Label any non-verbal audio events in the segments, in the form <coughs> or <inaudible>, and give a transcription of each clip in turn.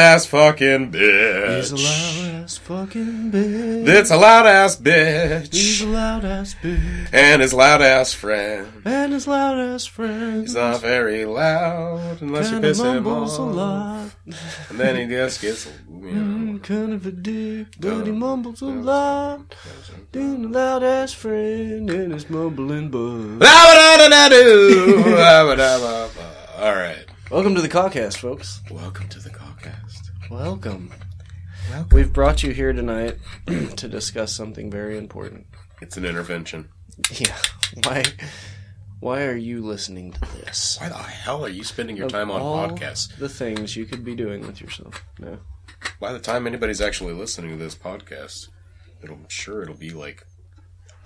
loud ass fucking bitch. He's a loud ass fucking bitch. It's a loud ass bitch. He's a loud ass bitch. and his loud ass friend. And his loud ass friend. He's not very loud unless you Kinda piss him mumbles a off. lot. And then he just gets, you <laughs> know. Mm, kind of a dick, but he mumbles a lot. Doing a loud ass friend and his mumbling butt. <laughs> All right. Welcome to the Kawcast, folks. Welcome to the Kawcast. Welcome. Welcome. We've brought you here tonight <clears throat> to discuss something very important. It's an intervention. Yeah. Why? Why are you listening to this? Why the hell are you spending your Of time on all podcasts? The things you could be doing with yourself. No. By the time anybody's actually listening to this podcast, it'll, I'm sure it'll be like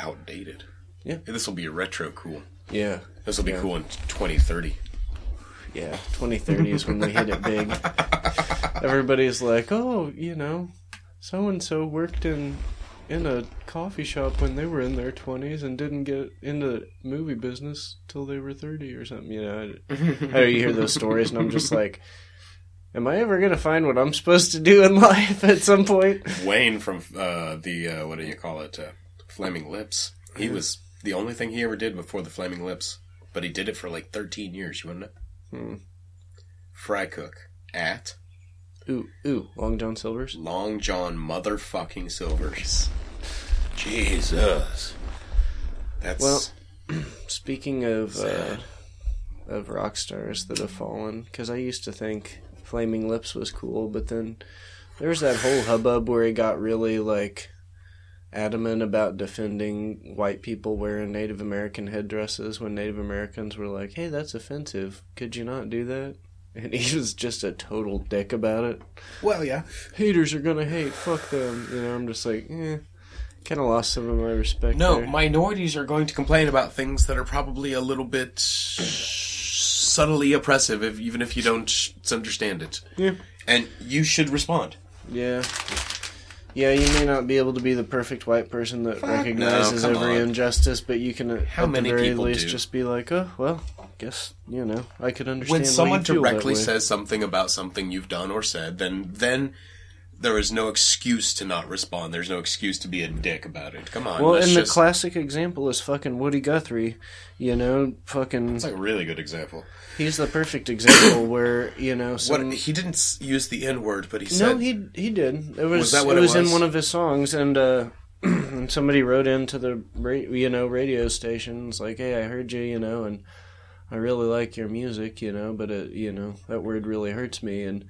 outdated. Yeah. This will be retro cool. Yeah. This will be Yeah. cool in 2030. Yeah. 2030 is when we hit it big. Everybody's like, oh, you know, so and so worked in in a coffee shop when they were in their 20s and didn't get into the movie business till they were 30 or something. You know, I, I you hear those stories, and I'm just like, am I ever gonna find what I'm supposed to do in <laughs> life at some point? Wayne from uh, the uh, what do you call it? Uh, Flaming Lips. He was the only thing he ever did before the Flaming Lips, but he did it for like 13 years. You wouldn't know? Hmm. Fry cook at Ooh, ooh, Long John Silver's. Long John motherfucking Silvers. Jesus. That's Well, <clears throat> Speaking of uh, of rock stars that have fallen, because I used to think Flaming Lips was cool, but then there was that whole hubbub where he got really like adamant about defending white people wearing Native American headdresses when Native Americans were like, "Hey, that's offensive. Could you not do that?" <laughs> And he was just a total dick about it. well, yeah. Haters are gonna hate. Fuck them. You know, I'm just like, eh. Kind of lost some of my respect. No, there. minorities are going to complain about things that are probably a little bit subtly oppressive, if, even if you don't understand it. Yeah. And you should respond. Yeah. Yeah, you may not be able to be the perfect white person that Fuck recognizes no, every on. injustice, but you can, at How at many the very least, do? just be like, oh, well, guess, you know, I could understand when why someone you feel that directly way. says something about something you've done or said, then then there is no excuse to not respond. There's no excuse to be a dick about it. Come on. Well, and just, the classic example is fucking Woody Guthrie. You know, fucking, it's like a really good example. he's the perfect example <coughs> where, you know, What he didn't use the N word, but he No, said he he did. It was, Was that what it it was, in one of his songs, and uh, <clears throat> and somebody wrote into the you know radio stations like, "Hey, I heard you, you know, and I really like your music, you know, but it, you know that word really hurts me." And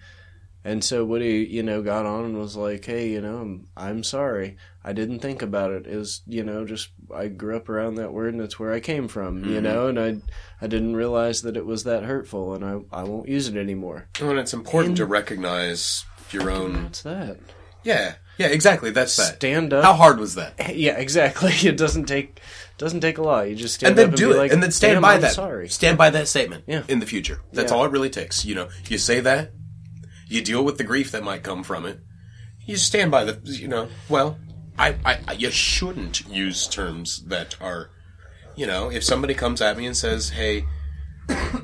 and so Woody, you know, got on and was like, "Hey, you know, I'm I'm sorry. I didn't think about it. It was you know just I grew up around that word, and it's where I came from, you Mhm. know, and I I didn't realize that it was that hurtful, and I I won't use it anymore." And it's important And- to recognize your own. What's that? Yeah, yeah, exactly. That's that. Stand up. How hard was that? <laughs> Yeah, exactly. <laughs> It doesn't take doesn't take a lot. You just stand and then up and do be it, like, and then stand by I'm that. Sorry. Stand by that statement. Yeah. In the future, that's Yeah. all it really takes. You know, you say that, you deal with the grief that might come from it. You stand by the. You know, well, I, I, I you shouldn't use terms that are, you know, if somebody comes at me and says, "Hey."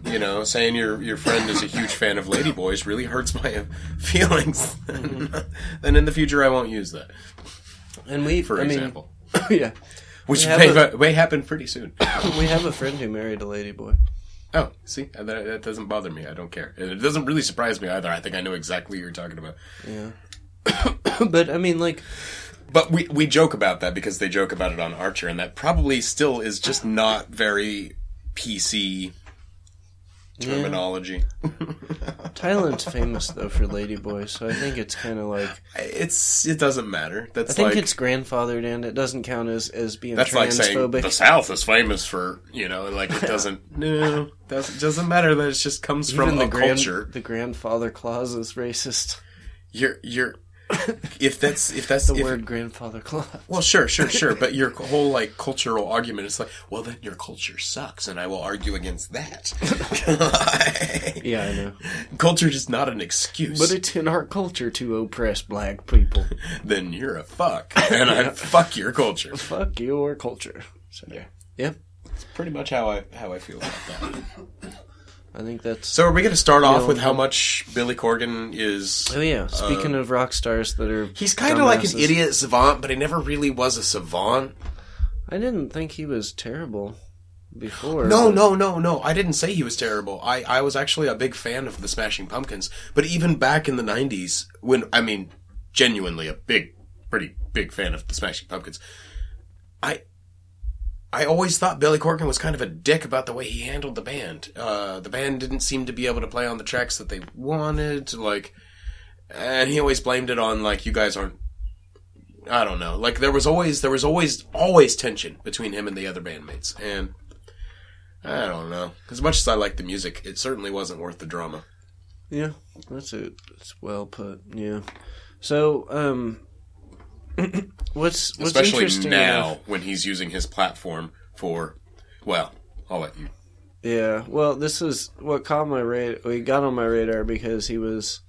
You know, saying your your friend is a huge fan of Ladyboys really hurts my <laughs> feelings. then in the future, I won't use that. And we, For I mean, example, <coughs> yeah, which may, a- may happen pretty soon. <coughs> we have a friend who married a ladyboy. Oh, see, that, that doesn't bother me. I don't care. And it doesn't really surprise me either. I think I know exactly what you're talking about. Yeah, <coughs> but I mean, like, But we we joke about that because they joke about it on Archer, and that probably still is just not very PC terminology. <laughs> Thailand's famous though for ladyboys, so I think it's kind of like It's it doesn't matter. That's I think like it's grandfathered in. It doesn't count as as being that's like saying transphobic. the South is famous for you know, like it <laughs> doesn't. no, doesn't doesn't matter. That it just comes Even from the grand, culture. the grandfather clause is racist. You're you're <coughs> if that's if that's The if, word grandfather clause. Well, sure, sure, sure. But your <laughs> whole like cultural argument is like, well, then your culture sucks, and I will argue against that. <laughs> Yeah, I know. <laughs> culture is not an excuse. But it's in our culture to oppress black people. then you're a fuck, and I fuck your culture. Fuck your culture. So, Yeah. yeah. It's pretty much how I how I feel about that. I think that's. So are we going to start off with how much Billy Corgan is? oh yeah. Speaking uh, of rock stars that are, He's kind of like an idiot savant, but he never really was a savant. I didn't think he was terrible before. No, but- no, no, no. I didn't say he was terrible. I, I was actually a big fan of the Smashing Pumpkins. But even back in the 90s, when, I mean, genuinely a big, pretty big fan of the Smashing Pumpkins, I, I always thought Billy Corgan was kind of a dick about the way he handled the band. Uh, the band didn't seem to be able to play on the tracks that they wanted, like, and he always blamed it on, like, you guys aren't I don't know. Like there was always there was always always tension between him and the other bandmates, and I don't know. As much as I like the music, it certainly wasn't worth the drama. Yeah, that's it. It's well put. Yeah. So, um, what's what's Especially interesting now enough- when he's using his platform for, well, I'll let you. Yeah. Well, this is what caught my radar. He got on my radar because he was,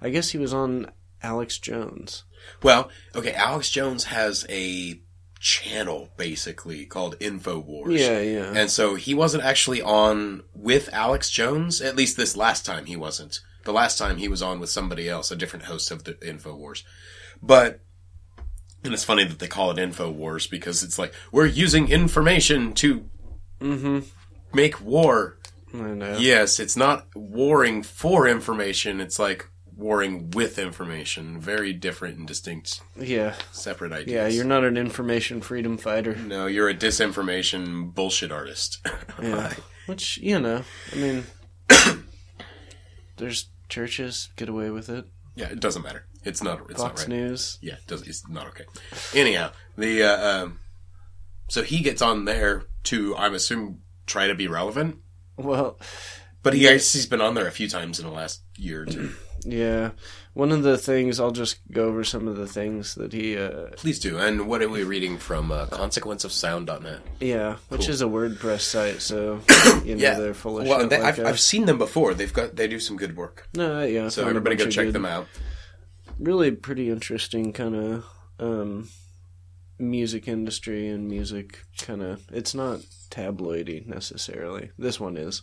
I guess he was on Alex Jones. Well, okay, Alex Jones has a channel basically called Infowars. Yeah, yeah. And so he wasn't actually on with Alex Jones, at least this last time he wasn't. The last time he was on with somebody else, a different host of the Infowars. But and it's funny that they call it Infowars because it's like we're using information to Mm-hmm. make war. I know. Yes, it's not warring for information, it's like warring with information. Very different and distinct Yeah. separate ideas. Yeah. You're not an information freedom fighter. No, you're a disinformation bullshit artist. Yeah. <laughs> Which you know, I mean, <coughs> there's churches get away with it. Yeah, it doesn't matter. It's not. It's Fox not right. News. Yeah, it does, it's not okay. Anyhow, the uh, um, so he gets on there to, I'm assuming, try to be relevant. Well, But he he's been on there a few times in the last year or two. Yeah. One of the things I'll just go over some of the things that he uh, Please do. And what are we reading from uh, consequenceofsound.net? Yeah, which Cool. is a WordPress site, so <coughs> you know Yeah, they're full of well, shit they, like I've. I've seen them before. They've got they do some good work. No, yeah. So everybody go check good- them out. Really, pretty interesting kind of um, music industry and music kind of. It's not tabloidy necessarily. This one is,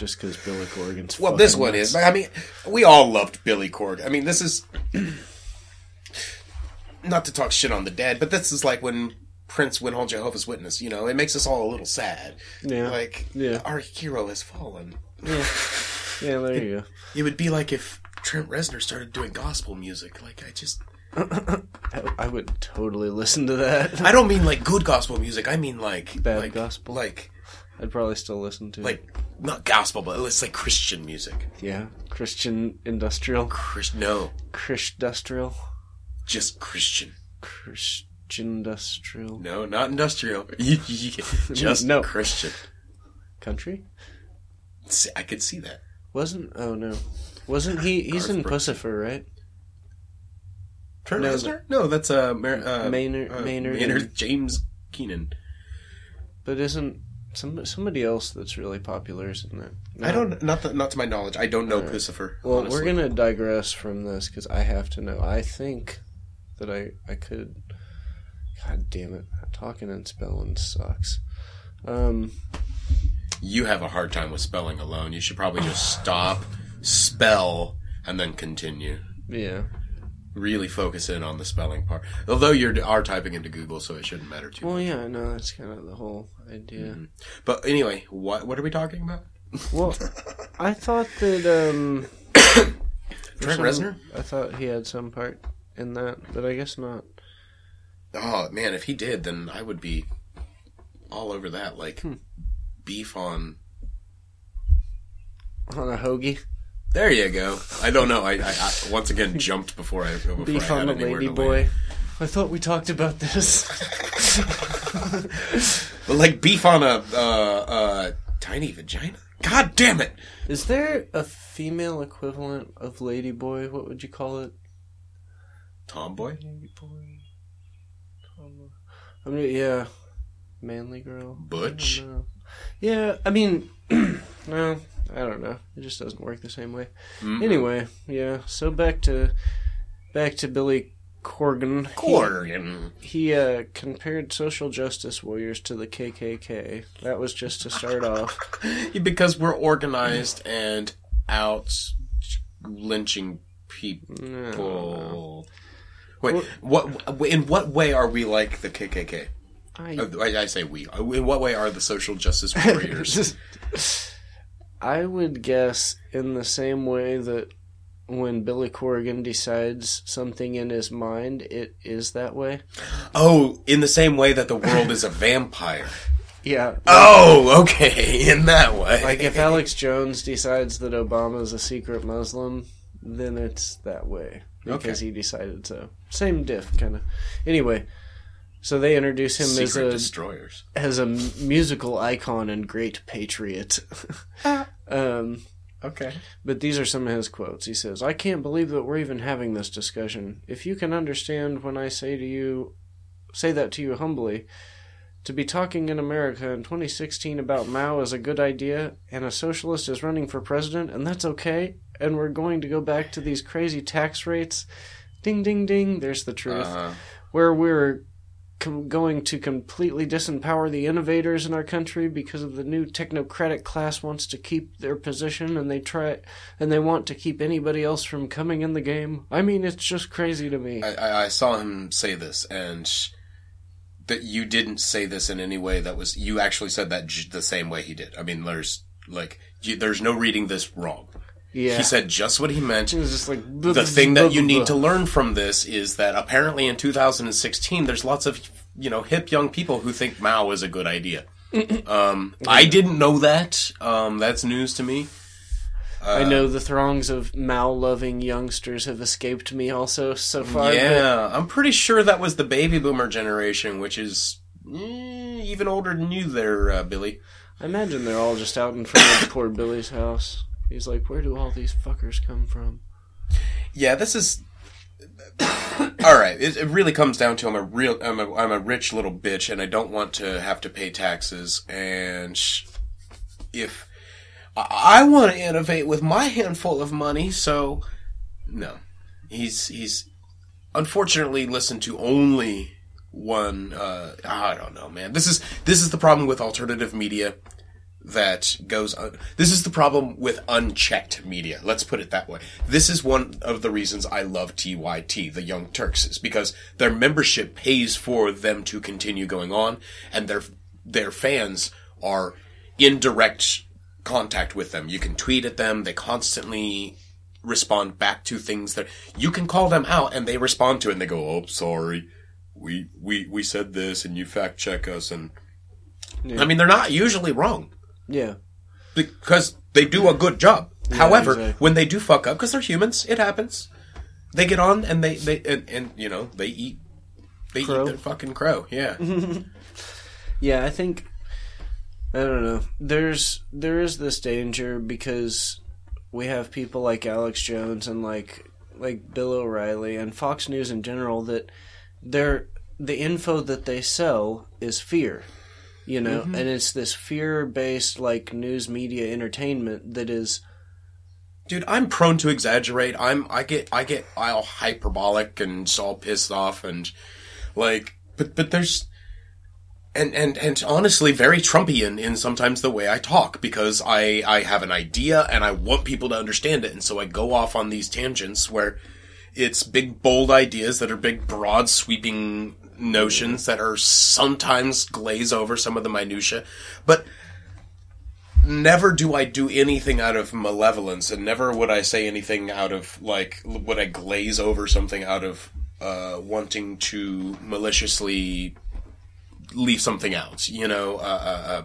just because Billy Corgan's. Well, this one nuts. is. I mean, we all loved Billy Corgan. I mean, this is not to talk shit on the dead, but this is like when Prince went on Jehovah's Witness. You know, it makes us all a little sad. Yeah. Like, Yeah. our hero has fallen. Yeah, yeah. There you go. <laughs> It would be like if Trent Reznor started doing gospel music. Like, I just. I, I would totally listen to that. I don't mean like good gospel music. I mean like Bad like, gospel? like I'd probably still listen to. like not gospel, but it's like Christian music. yeah, Christian industrial, Chris, no, Chris industrial, just Christian. Christian industrial No, not industrial. <laughs> just No. Christian. country. See, I could see that. Wasn't oh no, wasn't he? <sighs> He's Garth in Brooks. Puscifer, right? Trent No, Reznor? No, that's uh, Mar- uh Maynard- uh, Maynard Maynard James Keenan. But isn't some somebody else that's really popular is in that? I don't not the, not to my knowledge. I don't know. Puscifer. Well, honestly. we're gonna digress from this because I have to know. I think that I I could. God damn it! Talking and spelling sucks. Um, You have a hard time with spelling alone. You should probably just stop, spell, and then continue. yeah. Really focus in on the spelling part. Although you are typing into Google, so it shouldn't matter too. much. Well, yeah, I know that's kind of the whole idea. But anyway, what what are we talking about? <laughs> Well, I thought that um, <coughs> Trent Reznor? I thought he had some part in that, but I guess not. Oh man, if he did, then I would be all over that. Like Hmm. beef on. On a hoagie, There you go. I don't know. I, I, I once again jumped before I before beef I on had the anywhere lady to boy. land. I thought we talked about this. <laughs> But like beef on a uh, uh, tiny vagina. God damn it! Is there a female equivalent of lady boy? What would you call it? Tomboy. Lady boy. Tomboy. I mean, yeah, manly girl. Butch? I don't know. Yeah, I mean, <clears throat> no, I don't know. It just doesn't work the same way. Mhm. Anyway, yeah. So back to back to Billy Corgan. Corgan. He uh, compared social justice warriors to the KKK. That was just to start off. <laughs> Because we're organized and out lynching people. Wait, what? In what way are we like the KKK? I, Uh, I, I say we. In what way are the social justice warriors? <laughs> I would guess in the same way that when Billy Corrigan decides something in his mind, it is that way. oh, in the same way that the world is a <laughs> vampire. Yeah. Oh, okay. <laughs> In that way, Like if Alex <laughs> Jones decides that Obama is a secret Muslim, then it's that way because Okay. he decided so. Same diff, kind of. Anyway, so they introduce him as a destroyers. as a m- musical icon and great patriot. Uh, um, Okay. but these are some of his quotes. He says, "I can't believe that we're even having this discussion. If you can understand when I say to you, say that to you humbly." To be talking in America in 2016 about Mao is a good idea, and a socialist is running for president, and that's okay, and we're going to go back to these crazy tax rates. Ding, ding, ding, there's the truth. Uh, Where we're com- going to completely disempower the innovators in our country because of the new technocratic class wants to keep their position and they try and they want to keep anybody else from coming in the game. I mean, it's just crazy to me. I, I, saw him say this, and that you didn't say this in any way that was. You actually said that j- the same way he did. I mean, there's like, you, there's no reading this wrong. Yeah. He said just what he meant. it was just like the thing that you need to learn from this is that apparently in 2016 there's lots of you know hip young people who think Mao is a good idea. <clears throat> um, I didn't know that. Um, that's news to me. I know the throngs of Mao-loving youngsters have escaped me also so far. but- Yeah, I'm pretty sure that was the baby boomer generation, which is eh, even older than you, there, uh, Billy. I imagine they're all just out in front of poor Billy's house. He's like, "Where do all these fuckers come from?" Yeah, this is. All right, it, it really comes down to I'm a real I'm a I'm a rich little bitch, and I don't want to have to pay taxes. And if I, I want to innovate with my handful of money, so no, he's he's unfortunately listened to only one. Uh, I don't know, man. This is this is the problem with alternative media that goes un- this is the problem with unchecked media. Let's put it that way. This is one of the reasons i love tyt the young turks is because their membership pays for them to continue going on and their their fans are in direct contact with them. You can tweet at them. They constantly respond back to things that you can call them out and they respond to it and they go oh sorry. We we we said this and you fact check us and Yeah. i mean they're not usually wrong Yeah, because they do a good job. However, exactly. when they do fuck up, because they're humans, it happens. They get on and they they and, and you know they eat they Crow. eat their fucking crow. Yeah, <laughs> yeah. I think I don't know. There's there is this danger because we have people like Alex Jones and like like Bill O'Reilly and Fox News in general that they're the info that they sell is fear. You know, mm-hmm. and it's this fear based like news media entertainment that is dude, I'm prone to exaggerate. I'm I get I get all hyperbolic and all pissed off and like, but but there's. And, and and honestly, very Trumpian in sometimes the way I talk because I I have an idea and I want people to understand it, and so I go off on these tangents where it's big bold ideas that are big broad sweeping notions that are sometimes glaze over some of the minutia but never do i do anything out of malevolence and never would i say anything out of like would i glaze over something out of uh, wanting to maliciously leave something out you know? Uh, uh, uh,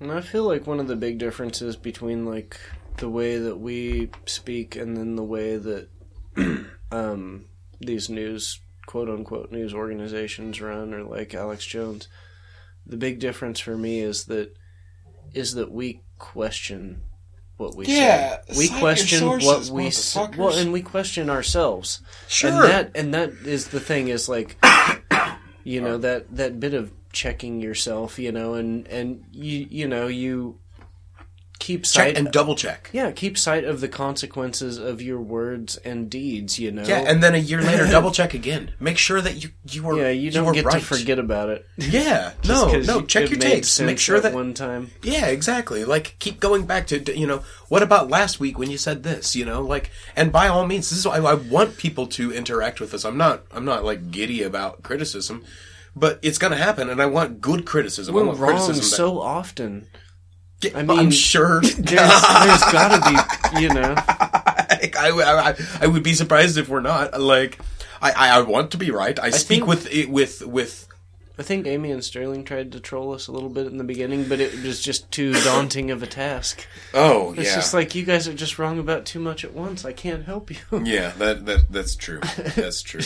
And I feel like one of the big differences between like the way that we speak and then the way that <clears throat> um, these news quote unquote news organizations run or like Alex Jones, the big difference for me is that is that we question what we Yeah, say. We question sources, what we s- motherfuckers. well, and we question ourselves. Sure. And that and that is the thing is like <coughs> you know that that bit of checking yourself, you know, and and you you know you keep sight check and double check. yeah, keep sight of the consequences of your words and deeds. You know. Yeah, and then a year later, double check again. Make sure that you you were yeah, you don't were get right. to forget about it. Yeah, <laughs> no, no. you- Check your tapes. Make sure that one time. Yeah, exactly. Like keep going back to you know what about last week when you said this? You know, like and by all means, this is why I want people to interact with us. I'm not I'm not like giddy about criticism, but it's going to happen, and I want good criticism. We're want wrong criticism that- so often. I mean, I'm sure. <laughs> There's, there's got to be, you know. <laughs> I, I, I would be surprised if we're not. Like, I, I, I want to be right. I, speak think- with with with. I think Amy and Sterling tried to troll us a little bit in the beginning, but it was just too <laughs> daunting of a task. Oh yeah. It's yeah, just like you guys are just wrong about too much at once. I can't help you. yeah. That that that's true. That's true.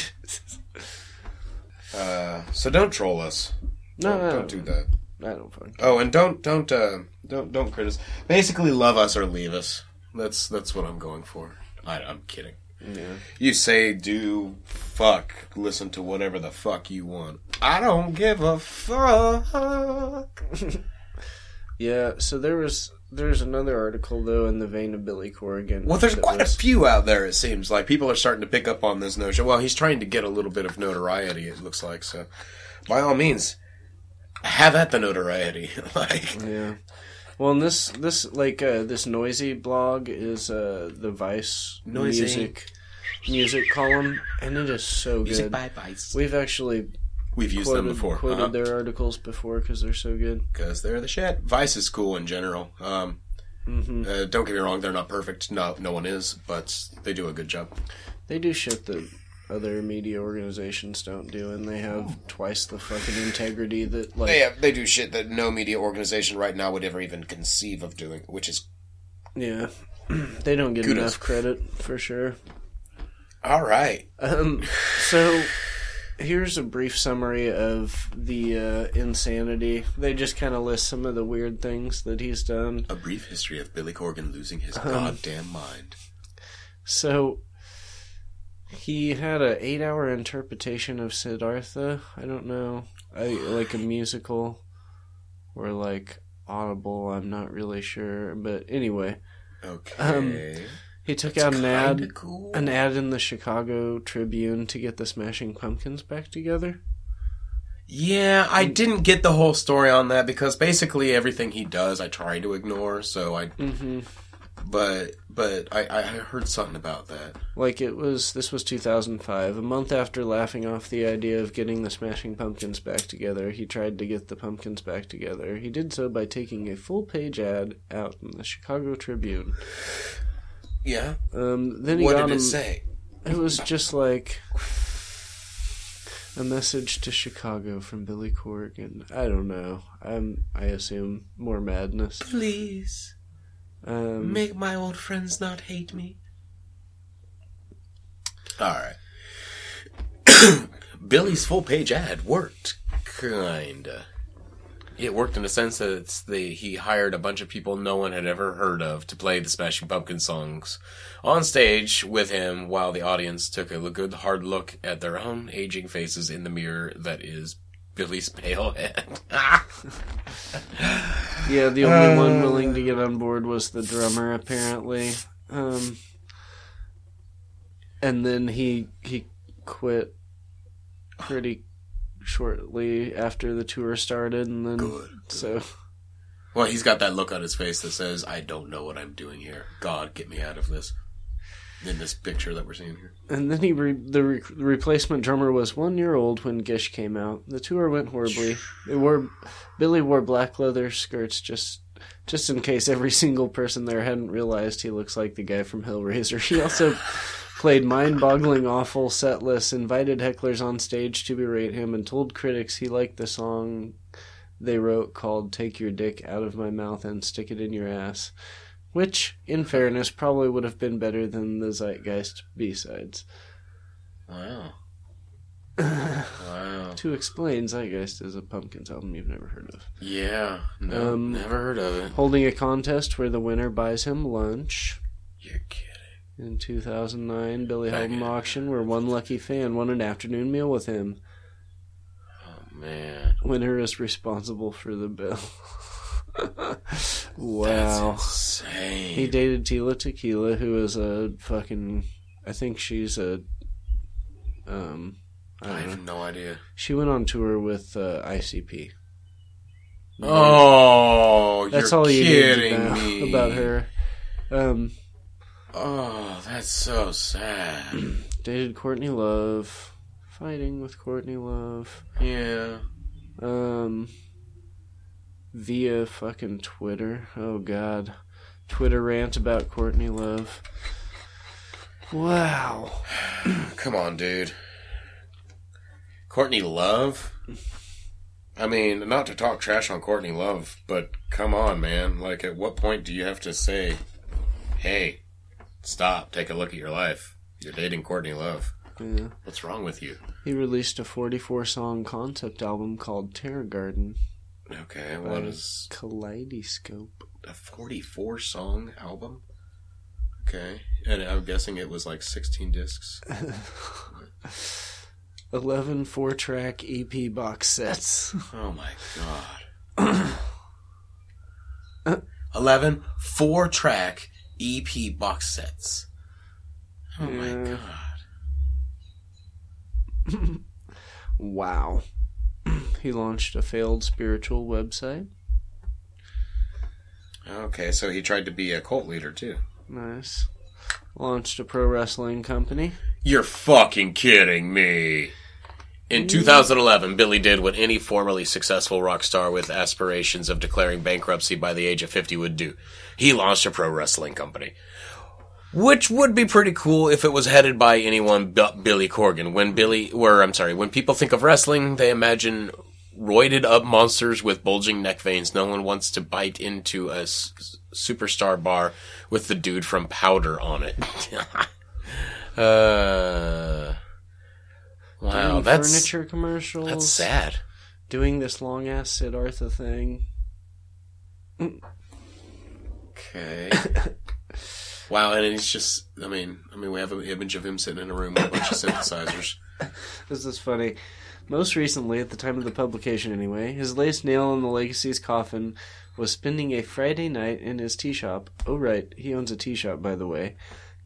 Uh, so don't troll us. No, Don't, no, don't do that. I don't fucking. Oh, and don't don't uh, don't don't criticize. Basically, love us or leave us. That's that's what I'm going for. I, I'm kidding. Yeah. You say, do, fuck, listen to whatever the fuck you want. I don't give a fuck. <laughs> Yeah. So there was there's another article though in the vein of Billy Corrigan. Well, there's quite was- a few out there. It seems like people are starting to pick up on this notion. Well, he's trying to get a little bit of notoriety. It looks like so. By all means, have at the notoriety. <laughs> like, Yeah. Well, and this this like uh, this noisy blog is uh, the Vice Noisy. music music column, and it is so music good. Vice. We've actually We've used quoted, them before quoted their articles before because they're so good. because they're the shit. Vice is cool in general. Um, hmm uh, don't get me wrong; they're not perfect. No, no one is, but they do a good job. They do shit that other media organizations don't do, and they have twice the fucking integrity that like They have, they do shit that no media organization right now would ever even conceive of doing, which is yeah. <clears throat> they don't get Kudos. enough credit for sure. all right. Um, <sighs> so here's a brief summary of the uh, insanity. They just kind of list some of the weird things that he's done. A brief history of Billy Corgan losing his Um, goddamn mind. So he had a eight hour interpretation of Siddhartha. I don't know, I like a musical or like audible. I'm not really sure, but anyway, Okay. um, he took It's out an ad. cool. an ad in the Chicago Tribune to get the Smashing Pumpkins back together. Yeah, I didn't get the whole story on that because basically everything he does, I try to ignore. So I, Mm-hmm. But but I, I heard something about that. Like it was, this was 2005. A month after laughing off the idea of getting the Smashing Pumpkins back together, he tried to get the Pumpkins back together. He did so by taking a full page ad out in the Chicago Tribune. Yeah. Um, then he What got did him. it say? It was just like a message to Chicago from Billy Corgan. I don't know. I'm. I assume more madness. Please Um, make my old friends not hate me. All right. <coughs> Billy's full page ad worked, kinda. It worked in the sense that it's the he hired a bunch of people no one had ever heard of to play the Smashing Pumpkin songs on stage with him, while the audience took a good hard look at their own aging faces in the mirror that is Billy's pale head. <laughs> Yeah, the only one Uh. willing to get on board was the drummer, apparently. Um, and then he he quit pretty shortly after the tour started, and then Good. so well, he's got that look on his face that says, "I don't know what I'm doing here. God, get me out of this." In this picture that we're seeing here. and then he re- the, re- replacement drummer was one year old when Gish came out. The tour went horribly. They wore Billy wore black leather skirts just. Just in case every <laughs> single person there hadn't realized he looks like the guy from Hellraiser. He also played mind-boggling awful set lists, invited hecklers on stage to berate him, and told critics he liked the song they wrote called "Take Your Dick Out of My Mouth and Stick It in Your Ass," which, in fairness, probably would have been better than the Zeitgeist B-sides. Wow. <sighs> wow. To explain, Zeitgeist is a Pumpkins album you've never heard of. Yeah. No, Um, never heard of it. Holding a contest where the winner buys him lunch. You're kidding. In 2009, Billy held an auction where one lucky fan won an afternoon meal with him. Oh man. Winner is responsible for the bill. <laughs> wow. Insane. He dated Tila Tequila, who is a fucking. I think she's a. Um, I I don't know. have no idea. She went on tour with uh, ICP. Oh, That's you're all you kidding need to know me about her. Um, Oh, that's so sad. <clears throat> dated Courtney Love, fighting with Courtney Love. yeah. Um, via fucking Twitter. Oh God, Twitter rant about Courtney Love. Wow. <sighs> Come on, dude. Courtney Love? I mean, not to talk trash on Courtney Love, but come on, man. Like, at what point do you have to say, hey, stop, take a look at your life? You're dating Courtney Love. Yeah. What's wrong with you? He released a 44 song concept album called Teargarden. Okay, what is. Kaleidyscope? A 44 song album? Okay, and I'm guessing it was like 16 discs. <laughs> 11 four track EP box sets. Oh my god. <clears throat> 11 four track EP box sets. Oh my god. <laughs> wow. <clears throat> he launched a failed spiritual website. Okay, so he tried to be a cult leader too. Nice. Launched a pro wrestling company. You're fucking kidding me. In mm. 2011, Billy did what any formerly successful rock star with aspirations of declaring bankruptcy by the age of 50 would do. He launched a pro wrestling company. Which would be pretty cool if it was headed by anyone but Billy Corgan. When Billy, or I'm sorry, when people think of wrestling, they imagine roided up monsters with bulging neck veins. No one wants to bite into a s- superstar bar with the dude from Powder on it. <laughs> uh, wow, doing that's furniture commercials. that's sad. Doing this long ass Siddhartha thing. Okay. <coughs> wow, and it's just, I mean, I mean, we have an image of him sitting in a room with a bunch of <laughs> synthesizers. This is funny. Most recently, at the time of the publication anyway, his latest nail in the legacy's coffin was spending a Friday night in his tea shop. Oh, right, he owns a tea shop, by the way,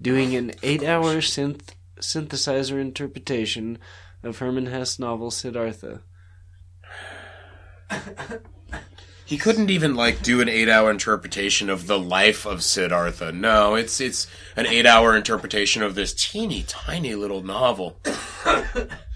doing an eight hour synth- synthesizer interpretation of Hermann Hesse novel Siddhartha. He couldn't even like do an eight-hour interpretation of the life of Siddhartha. No, it's it's an eight-hour interpretation of this teeny tiny little novel.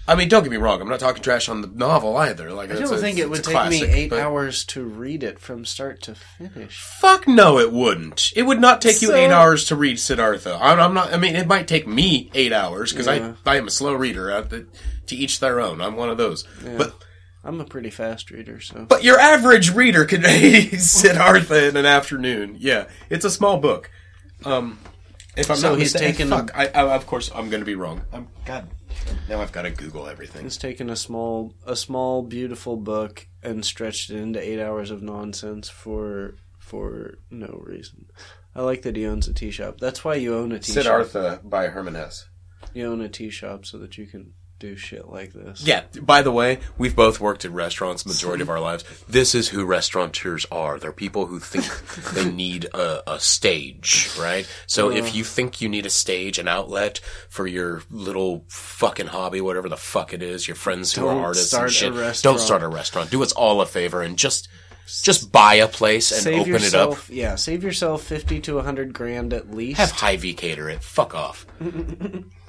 I mean, don't get me wrong. I'm not talking trash on the novel either. Like, I don't think it would take me eight but- hours to read it from start to finish. Fuck no, it wouldn't. It would not take you eight hours to read Siddhartha. I'm, I'm not. I mean, it might take me eight hours because Yeah. I I am a slow reader. Uh, the- to each their own. I'm one of those. But I'm a pretty fast reader, so. but your average reader could <laughs> read Siddhartha in an afternoon. Yeah, it's a small book. Um, if I'm So not he's mistaken, taken- fuck. I, I, of course, I'm going to be wrong. I'm God. Now I've got to Google everything. He's taken a small, a small, beautiful book and stretched it into eight hours of nonsense for for no reason. I like that he owns a tea shop. That's why you own a tea shop. Siddhartha by Hermann Hesse. You own a tea shop so that you can do shit like this. Yeah. By the way, we've both worked in restaurants majority of our lives. This is who restaurateurs are. They're people who think <laughs> they need a, a stage, right? So if you think you need a stage, an outlet for your little fucking hobby, whatever the fuck it is, your friends who are artists start and a shit, restaurant. don't start a restaurant. Do us all a favor and just just buy a place and Save open yourself, it up. yeah. Save yourself fifty to hundred grand at least. Have Hy-Vee cater it. Fuck off. <laughs>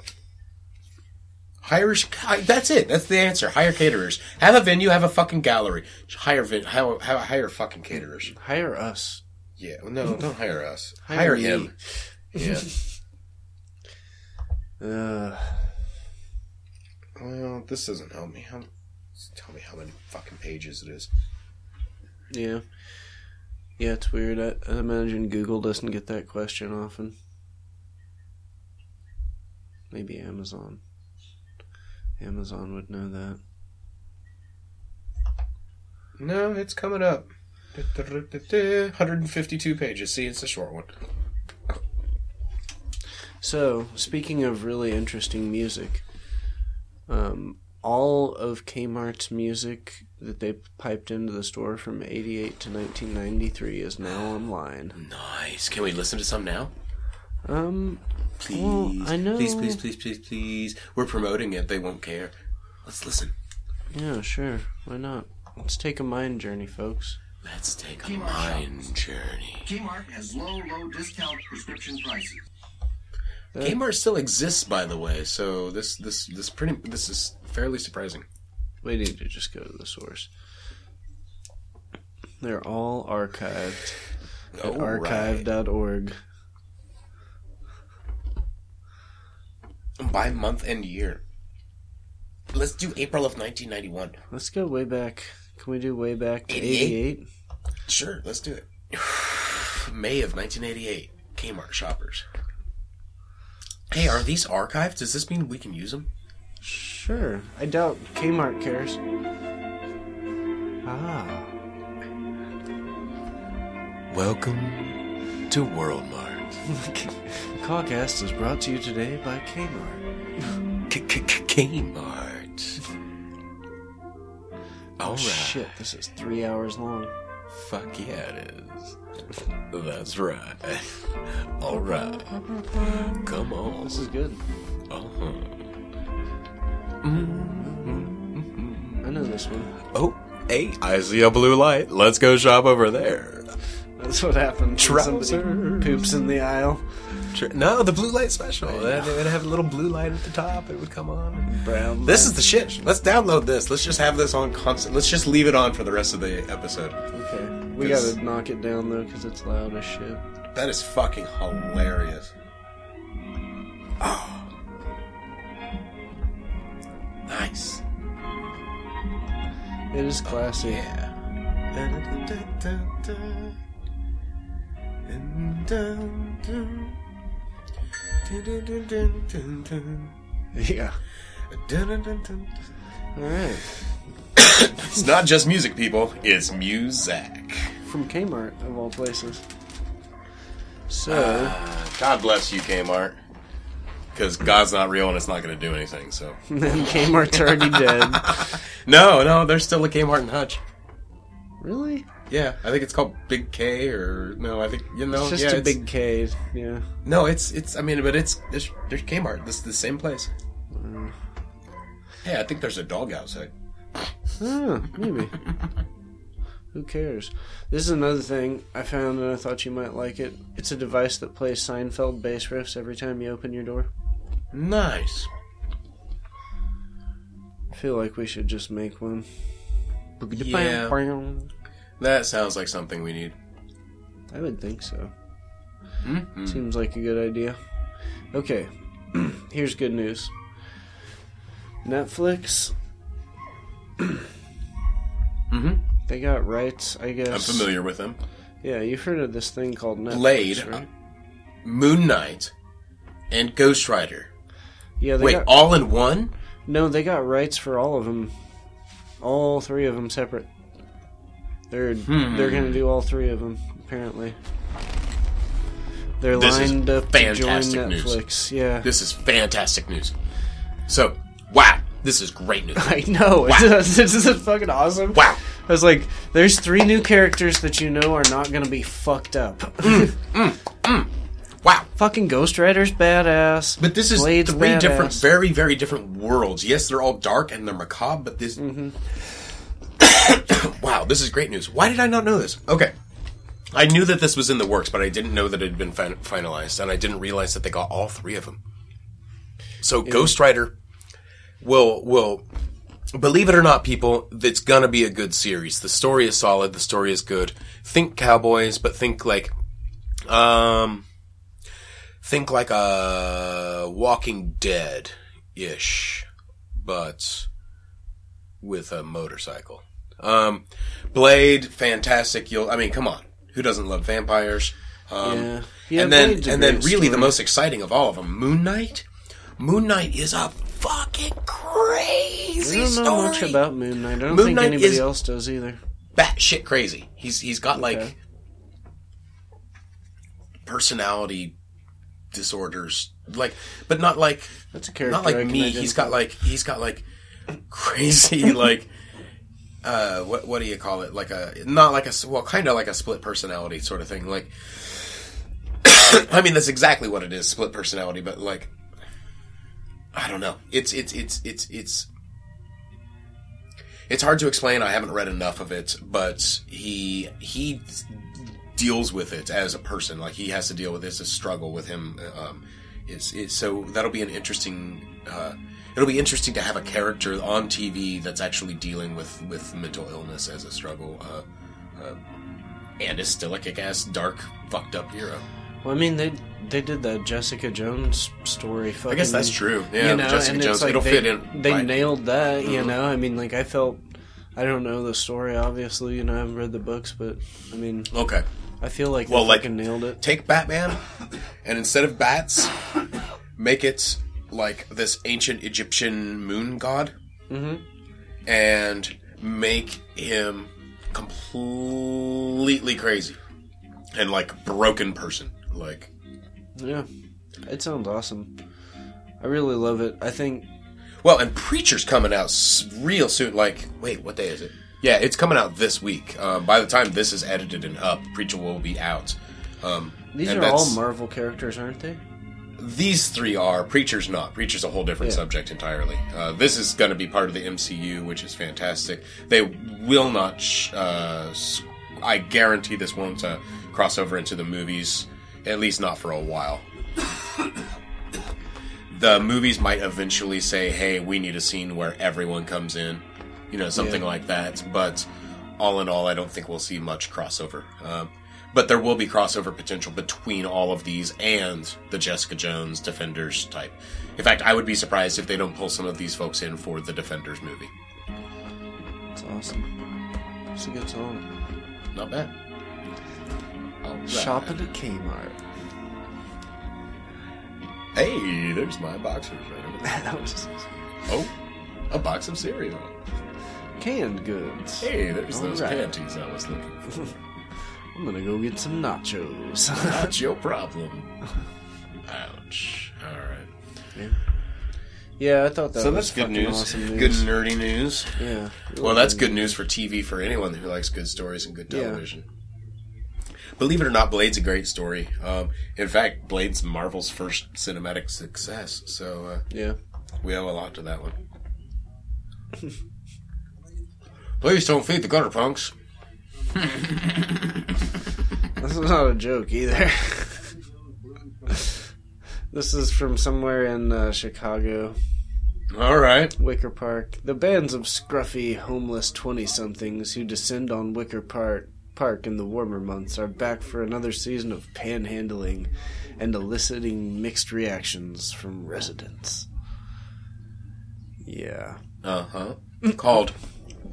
Hire. hi- That's it. That's the answer. Hire caterers. Have a venue. Have a fucking gallery. Hire. Vin, hire, hire, hire fucking caterers. Hire us. Yeah. No, don't hire us. Hire Hire, him. Yeah. <laughs> Uh, well, this doesn't help me. How, tell me how many fucking pages it is. yeah. Yeah, it's weird. I, I imagine Google doesn't get that question often. Maybe Amazon. Amazon would know that. No, it's coming up. 152 pages. See, it's a short one. So, speaking of really interesting music, um, all of Kmart's music that they piped into the store from 88 to 1993 is now online. Nice. Can we listen to some now? Um, Please. Well, I know- Please, please, please, please, please. We're promoting it. They won't care. Let's listen. yeah, sure. Why not? Let's take a mind journey, folks. Let's take a Kmart mind shops. journey. Kmart has low, low discount prescription prices. That- Kmart still exists, by the way. So this, this, this pretty, this is fairly surprising. We need to just go to the source. They're all archived at Oh, right. By month and year. Let's do April of 1991. Let's go way back. Can we do way back to 88? 88? Sure, let's do it. <sighs> May of 1988. Kmart shoppers. Hey, are these archived? Does this mean we can use them? Sure. I doubt Kmart cares. Ah. Welcome to World Mart. <laughs> Kawcast is brought to you today by Kmart. <laughs> Kmart. Oh right. shit, this is three hours long. Fuck yeah, it is. That's right. <laughs> All right. Come on. This is good. Uh-huh. I know this one. Oh, hey, I see a blue light. Let's go shop over there. That's what happens when somebody poops in the aisle. Tr- No, the blue light special. They would have a little blue light at the top. It would come on. Brown. This light. is the shit. Let's download this. Let's just have this on constant. Let's just leave it on for the rest of the episode. Okay. We gotta knock it down though, because it's loud as shit. That is fucking hilarious. Oh. <gasps> Nice. It is classy. Yeah. Yeah. Alright. It's not just music, people. It's music. From Kmart, of all places. So, uh, God bless you, Kmart. Because God's not real and it's not going to do anything. So <laughs> then Kmart's already dead. <laughs> no, no, there's still a Kmart in Hutch. Really? Yeah, I think it's called Big K or no, I think you know. It's just yeah, a it's- big K. Yeah. No, it's it's. I mean, but it's there's, there's Kmart. This is the same place. Hey, I think there's a dog outside. Ah, maybe. <laughs> Who cares? This is another thing I found and I thought you might like it. It's a device that plays Seinfeld bass riffs every time you open your door. Nice. I feel like we should just make one. Yeah. That sounds like something we need. I would think so. Mm-hmm. Seems like a good idea. Okay, <clears throat> here's good news. Netflix, <clears throat> Mm-hmm. they got rights, I guess. I'm familiar with them. Yeah, you've heard of this thing called Netflix, Blade. right? Moon Knight and Ghost Rider. Yeah, they Wait, got, all in one? no, they got rights for all of them, all three of them separate. They're Hmm. they're gonna do all three of them apparently. They're This lined up to join fantastic news. Netflix. Yeah, This is fantastic news. So, wow, this is great news. <laughs> I know. Wow. <laughs> this is fucking awesome. Wow. I was like, there's three new characters that you know are not going to be fucked up. Wow. fucking Ghost Rider's badass. But this is Blade's three badass. different, very, very different worlds. Yes, they're all dark and they're macabre, but this. Mm-hmm. <coughs> wow, this is great news. Why did I not know this? Okay. I knew that this was in the works, but I didn't know that it had been fin- finalized, and I didn't realize that they got all three of them. So Ghost Rider will will believe it or not, people, it's gonna be a good series. The story is solid. The story is good. Think cowboys, but think like, um, think like a Walking Dead ish, but with a motorcycle. Um, Blade, fantastic. You'll, I mean, come on, who doesn't love vampires? Um, Yeah. Yeah, and then, Blade's and then, really, the most exciting of all of them, Moon Knight. Moon Knight is a fucking crazy. I don't know story. much about Moon Knight. I don't Moon think Knight anybody else does either. batshit crazy. He's he's got Okay. like personality disorders, like, but not like That's a character. not like me. He's got like he's got like crazy <laughs> like uh, what what do you call it? Like a not like a well, kind of like a split personality sort of thing. Like, <coughs> I mean, that's exactly what it is, split personality. But like, I don't know. It's it's it's it's it's it's hard to explain. I haven't read enough of it, but he he deals with it as a person. Like he has to deal with this, a struggle with him. Um, is so that'll be an interesting. Uh, it'll be interesting to have a character on TV that's actually dealing with with mental illness as a struggle. Uh, uh, and is still a kick-ass, dark, fucked up hero. Well, I mean, they they did that Jessica Jones story. Fucking, I guess that's true. Yeah, you know, Jessica Jones. like it'll they, fit in. They right. nailed that. You Mhm. know, I mean, like I felt. I don't know the story, obviously. You know, I haven't read the books, but I mean, Okay. I feel like they Well, like- nailed it. take Batman and instead of bats, make it like this ancient Egyptian moon god hmm and make him completely crazy and like broken person. Like Yeah, it sounds awesome. I really love it. I think well, and Preacher's coming out real soon. Like, wait, what day is it? Yeah, it's coming out this week. Um, by the time this is edited and up, Preacher will be out. Um, these are all Marvel characters, aren't they? These three are. Preacher's not. Preacher's a whole different Yeah. subject entirely. Uh, this is going to be part of the MCU, which is fantastic. They will not. Sh- uh, I guarantee this won't uh, cross over into the movies, at least not for a while. <coughs> the movies might eventually say, "Hey, we need a scene where everyone comes in," you know, something Yeah. like that. But all in all, I don't think we'll see much crossover. Um, but there will be crossover potential between all of these and the Jessica Jones Defenders type. In fact, I would be surprised if they don't pull some of these folks in for the Defenders movie. It's awesome. It's a good song. Not bad. Right. Shopping at Kmart. Hey, there's my boxers. <laughs> Right that was oh, a box of cereal. canned goods. Hey, there's All those right. panties I was looking for. <laughs> I'm gonna go get some nachos. <laughs> Not your problem. <laughs> Ouch. All right. yeah, Yeah, I thought that so was that's good fucking news. Awesome news. Good nerdy news. Yeah. Well, that's good news for TV for anyone who likes good stories and good Yeah. television. Believe it or not, Blade's a great story. Um, in fact, Blade's Marvel's first cinematic success, so uh, Yeah. we owe a lot to that one. <laughs> Please don't feed the gutter punks. <laughs> That's not a joke either. <laughs> this is from somewhere in uh, Chicago, All right. Wicker Park. The bands of scruffy, homeless 20 somethings who descend on Wicker Park. Park in the warmer months are back for another season of panhandling and eliciting mixed reactions from residents. Yeah. Uh huh. Called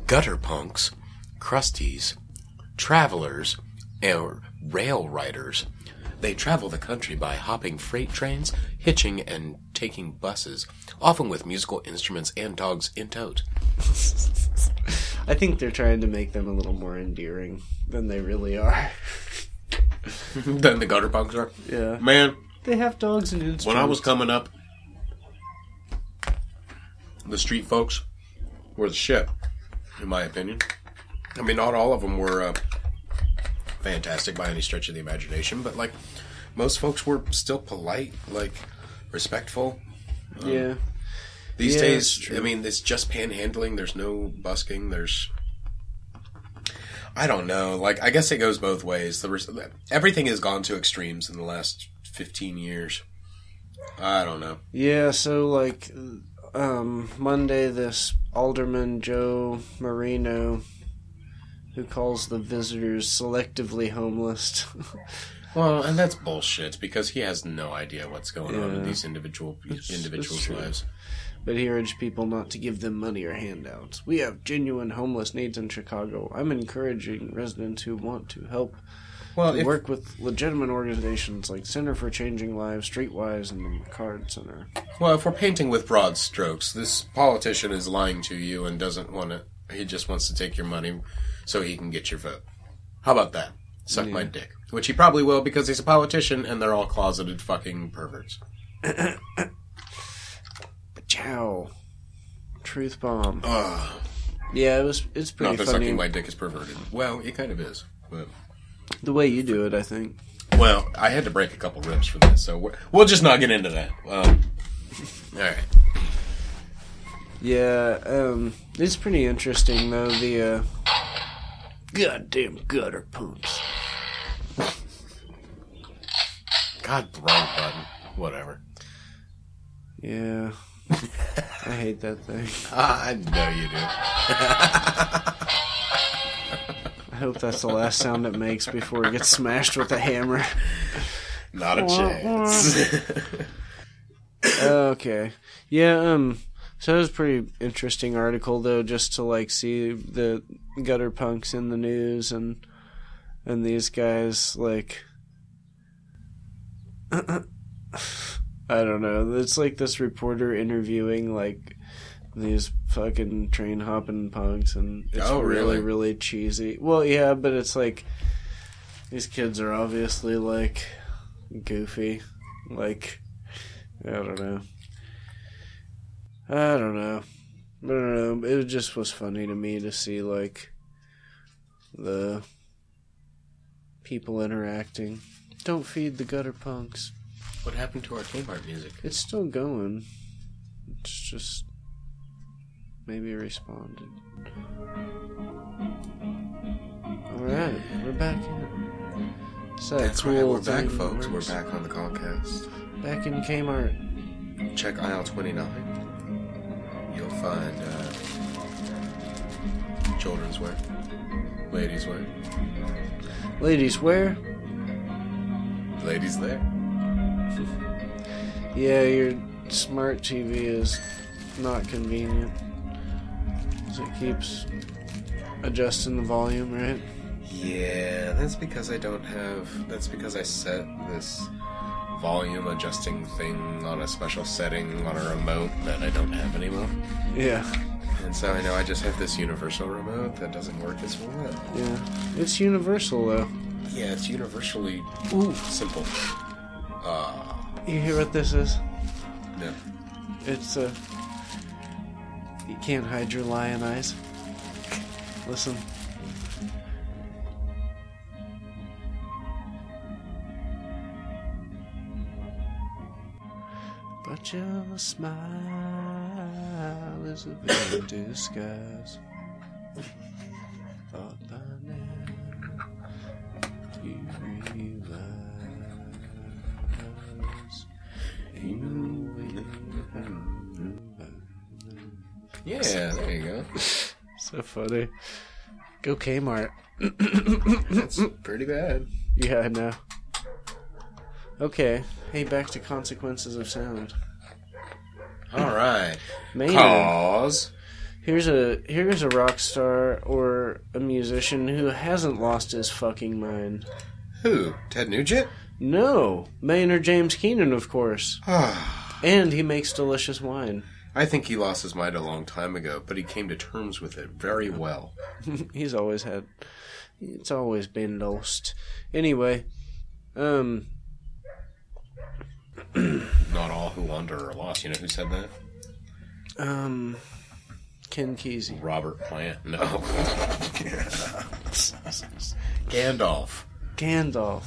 gutter punks, crusties, travelers, and rail riders. They travel the country by hopping freight trains, hitching, and taking buses, often with musical instruments and dogs in tote. <laughs> I think they're trying to make them a little more endearing than they really are. <laughs> than the gutter punks are. yeah. Man, They have dogs and instruments. when I was coming up, the street folks were the shit, in my opinion. I mean, not all of them were uh, fantastic by any stretch of the imagination, but like most folks were still polite, like respectful. Yeah. These Yeah, days. I mean, it's just panhandling. There's no busking. There's, I don't know. Like, I guess it goes both ways. The res- everything has gone to extremes in the last fifteen years. I don't know. Yeah, so like um Monday this alderman Joe Moreno who calls the visitors selectively homeless. <laughs> Well, and that's bullshit because he has no idea what's going on in these individual It's- individuals' it's lives. but he urged people not to give them money or handouts. We have genuine homeless needs in Chicago. I'm encouraging residents who want to help Well, to if, work with legitimate organizations like Center for Changing Lives, Streetwise, and the McCard Center. well, if we're painting with broad strokes, this politician is lying to you and doesn't want to. He just wants to take your money so he can get your vote. How about that? Suck my dick. Which he probably will because he's a politician and they're all closeted fucking perverts. <coughs> Chow. Truth bomb. Ugh. Yeah, it was. It's pretty Not that funny sucking my dick is perverted. Well, it kind of is. But the way you do it. I think. well, I had to break a couple ribs for this, so we'll just not get into that. Um, all right. Yeah, um, it's pretty interesting though. The uh, goddamn gutter punks. God, wrong button. Whatever. Yeah, I hate that thing. <laughs> I know you do. I hope that's the last sound it makes before it gets smashed with a hammer. Not a chance. <laughs> okay. Yeah, um so it was a pretty interesting article though just to like see the gutter punks in the news and and these guys like <coughs> I don't know. It's like this reporter interviewing like these fucking train hopping punks and it's Oh, really really? really cheesy. Well, yeah, but it's like these kids are obviously like goofy. Like I don't know. I don't know. I don't know. It just was funny to me to see like the people interacting. Don't feed the gutter punks. what happened to our Kmart music? It's still going. It's just maybe responded. Alright, we're back in. So That's cool right, we're back, folks. works. We're back on the Kawcast. Back in Kmart. Check aisle 29. You'll find uh, children's wear, ladies wear, Ladies, where? ladies there. <laughs> Yeah, your smart TV is not convenient. 'Cause it keeps adjusting the volume, right? Yeah, that's because I don't have. That's because I set this volume adjusting thing on a special setting on a remote that I don't have anymore. Yeah, And so I know I just have this universal remote that doesn't work as well. yeah. It's universal though. Yeah, it's universally ooh simple. Uh, You hear what this is? no. It's uh You can't hide your lion eyes. Listen. Your smile is a in <coughs> disguise. Thought by now you realize you Yeah, there you go. <laughs> So funny. Go Kmart. That's <coughs> pretty bad. Yeah, I know. Okay. Hey, back to consequences of sound. All right. Maynard. Cause. Here's a here's a rock star or a musician who hasn't lost his fucking mind. Who? Ted Nugent? No, Maynard James Keenan, of course, <sighs> and he makes delicious wine. I think he lost his mind a long time ago, but he came to terms with it very well. <laughs> He's always had. It's always been lost. Anyway, um, <clears throat> Not all who wander are lost. You know who said that? um, Ken Kesey. Robert Plant. No. <laughs> Gandalf. Gandalf.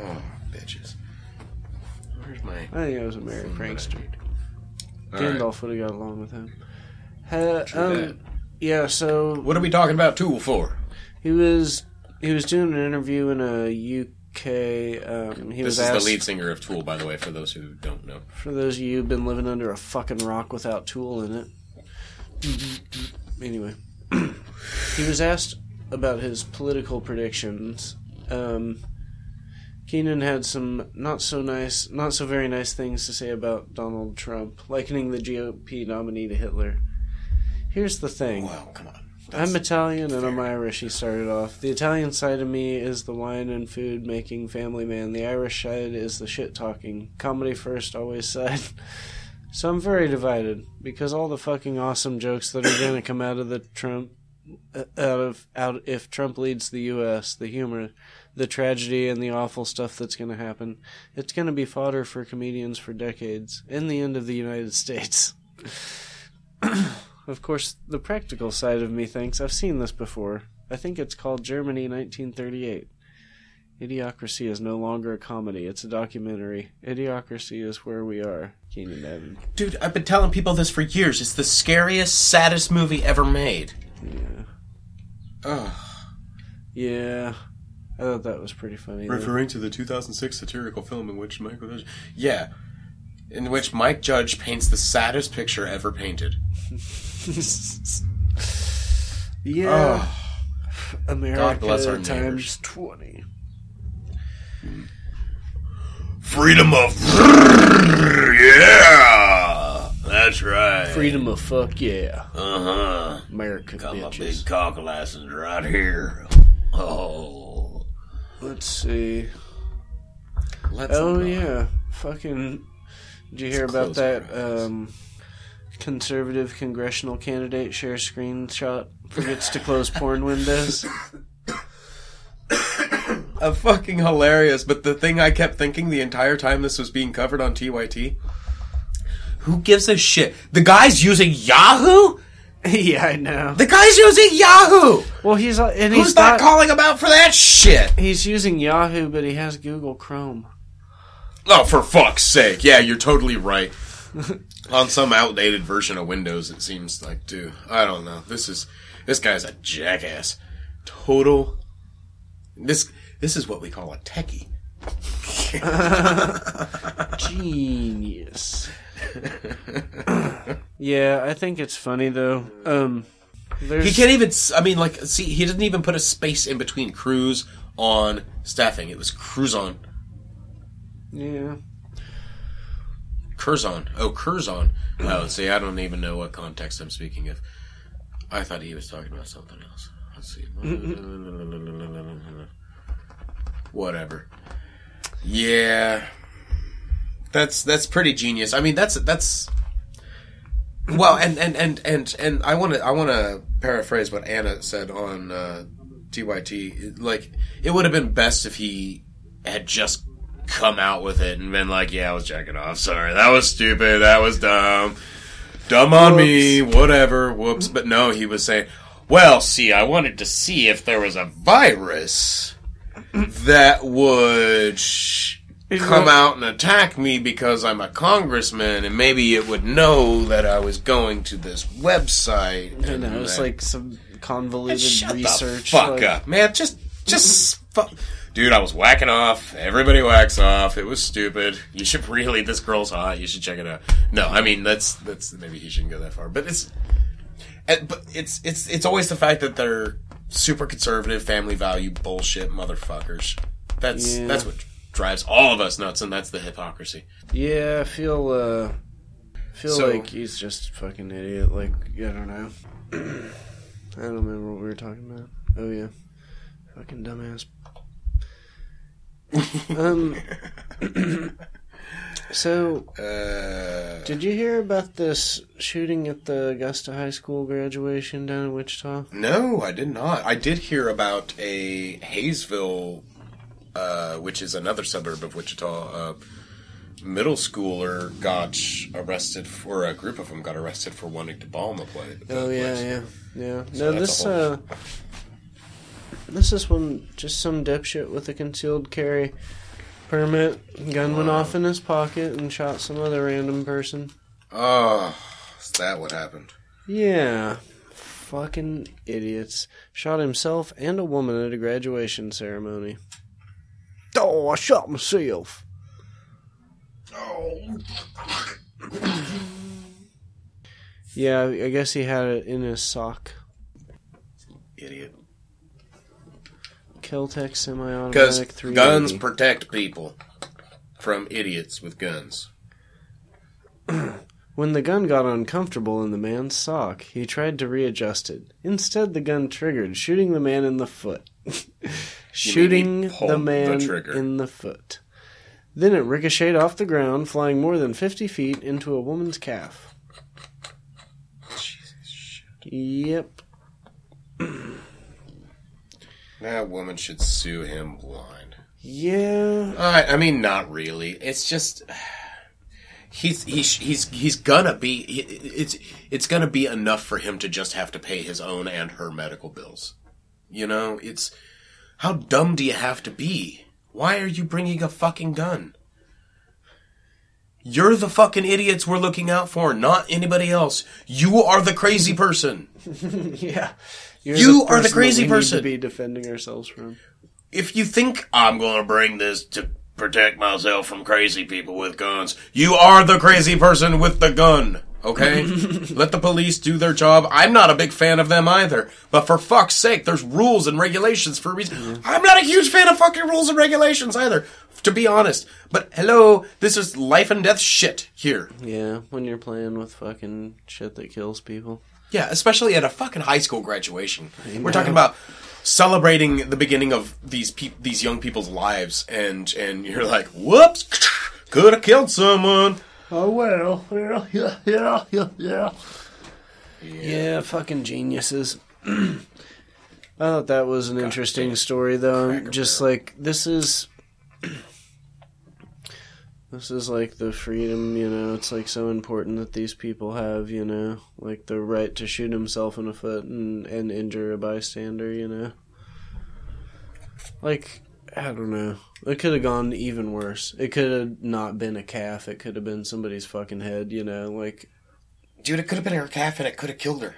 Oh, bitches. Where's my. I think it was a merry prankster. Gandalf would have got along with him. True um, yeah, so What are we talking about Tool for? he was he was doing an interview in a UK. Um, he This was is asked the lead singer of Tool, by the way, for those who don't know. for those of you who've been living under a fucking rock without Tool in it. anyway, <clears throat> he was asked about his political predictions. Um, Keenan had some not so nice, not so very nice things to say about Donald Trump, likening the GOP nominee to Hitler. Here's the thing. Well, come on. I'm Italian and I'm. Irish, he started off. The Italian side of me is the wine and food making family man. The Irish side is the shit talking. Comedy first, always side. <laughs> So I'm very divided because all the fucking awesome jokes that are gonna <coughs> come out of the Trump uh, out of out if Trump leads the US, the humor, the tragedy and the awful stuff that's gonna happen. It's gonna be fodder for comedians for decades. In the end of the United <laughs> States. <clears throat> of course, the practical side of me thinks I've seen this before. I think it's called Germany 1938. Idiocracy is no longer a comedy, it's a documentary. Idiocracy is where we are, Keenan Evan. Dude, I've been telling people this for years. It's the scariest, saddest movie ever made. Yeah. Ugh. Yeah. I thought that was pretty funny. though. Referring to the 2006 satirical film in which Michael Judge. Yeah. In which Mike Judge paints the saddest picture ever painted. <laughs> <laughs> yeah. Ugh. America God bless our times neighbors. 20. Freedom of. <laughs> yeah! That's right. Freedom of fuck yeah. Uh huh. America Got my big cock license right here. Oh. Let's see. Let's Oh not. yeah, fucking. Did you hear Let's about that? Um, conservative congressional candidate shares screenshot forgets to close porn windows. <coughs> A fucking hilarious, but the thing I kept thinking the entire time this was being covered on TYT. Who gives a shit? The guy's using Yahoo? <laughs> yeah, I know. The guy's using Yahoo! Well, he's uh, and Who's not not. calling him out for that shit? he's using Yahoo, but he has Google Chrome. Oh, for fuck's sake. Yeah, you're totally right. <laughs> On some outdated version of Windows, it seems like, too. I don't know. This is, this guy's a jackass. Total. This, this is what we call a techie. <laughs> Genius. yeah, I think it's funny though. Um, there's He can't even, s- I mean, like, see, he didn't even put a space in between cruise on staffing. It was cruise on. yeah. Curzon. Oh, Curzon. Oh, see, I don't even know what context I'm speaking of. I thought he was talking about something else. Let's see. Whatever. Yeah. That's that's pretty genius. I mean, that's that's well, and and and and and I want to I want to paraphrase what Anna said on uh, TYT. Like, it would have been best if he had just come out with it and been like, "Yeah, I was jacking off. Sorry, that was stupid. That was dumb. Dumb on me. Whatever. Whoops." But no, he was saying, "Well, see, I wanted to see if there was a virus that would." Come out and attack me because I'm a congressman, and maybe it would know that I was going to this website. I and know it's that- like some convoluted Shut research. the fuck like- up, man. Just, just <laughs> fuck. Dude, I was whacking off. Everybody whacks off. It was stupid. You should <laughs> really. This girl's hot. You should check it out. No, I mean that's that's maybe he shouldn't go that far. But it's, and- but it's it's it's always the fact that they're super conservative, family value bullshit motherfuckers. That's Yeah. that's what drives all of us nuts, and that's the hypocrisy. Yeah, I feel uh feel So- like he's just a fucking idiot. Like I don't know. <clears throat> I don't remember what we were talking about. Oh yeah, fucking dumbass. Um. <laughs> so, Uh, did you hear about this shooting at the Augusta High School graduation down in Wichita? No, I did not. I did hear about a Haysville, uh, which is another suburb of Wichita. Uh, middle schooler got arrested for a group of them got arrested for wanting to bomb the place. Oh yeah, yeah, yeah. So no, this whole- uh, this is one just some dipshit with a concealed carry permit. Gun went off in his pocket and shot some other random person. Oh, is that what happened? Yeah, fucking idiots. Shot himself and a woman at a graduation ceremony. Oh, I shot myself. Oh, Yeah, I guess he had it in his sock. idiot! Keltec Because semi-automatic three. guns protect people from idiots with guns. <clears throat> When the gun got uncomfortable in the man's sock, he tried to readjust it. Instead, the gun triggered, shooting the man in the foot. <laughs> shooting pulled the the man trigger? in the foot. Then it ricocheted off the ground, flying more than 50 feet into a woman's calf. Jesus shit! Yep. <clears throat> That woman should sue him blind. Yeah. I, I mean, not really. It's just he's he's he's he's gonna be he- it's it's gonna be enough for him to just have to pay his own and her medical bills. You know, it's how dumb do you have to be? Why are you bringing a fucking gun? You're the fucking idiots we're looking out for, not anybody else. You are the crazy person. <laughs> yeah. You're You are the person that crazy person. to be defending ourselves from. if you think I'm going to bring this to protect myself from crazy people with guns, you are the crazy person with the gun. Okay? <laughs> Let the police do their job. I'm not a big fan of them either. But for fuck's sake, there's rules and regulations for a reason. I'm not a huge fan of fucking rules and regulations either, to be honest. But hello, this is life and death shit here. Yeah, when you're playing with fucking shit that kills people. Yeah, especially at a fucking high school graduation. We're talking about celebrating the beginning of these peop these young people's lives, and and you're like, whoops, <sniffs> could have killed someone. Oh well, yeah, yeah, yeah, yeah, yeah. Yeah, fucking geniuses. <clears throat> I thought that was an interesting story, though. Cracker Just like this is, this is like the freedom. You know, it's like so important that these people have. You know, like the right to shoot himself in the foot and and injure a bystander. You know, like I don't know. It could have gone even worse. It could have not been a calf. It could have been somebody's fucking head. You know, like Dude, it could have been her calf, and it could have killed her.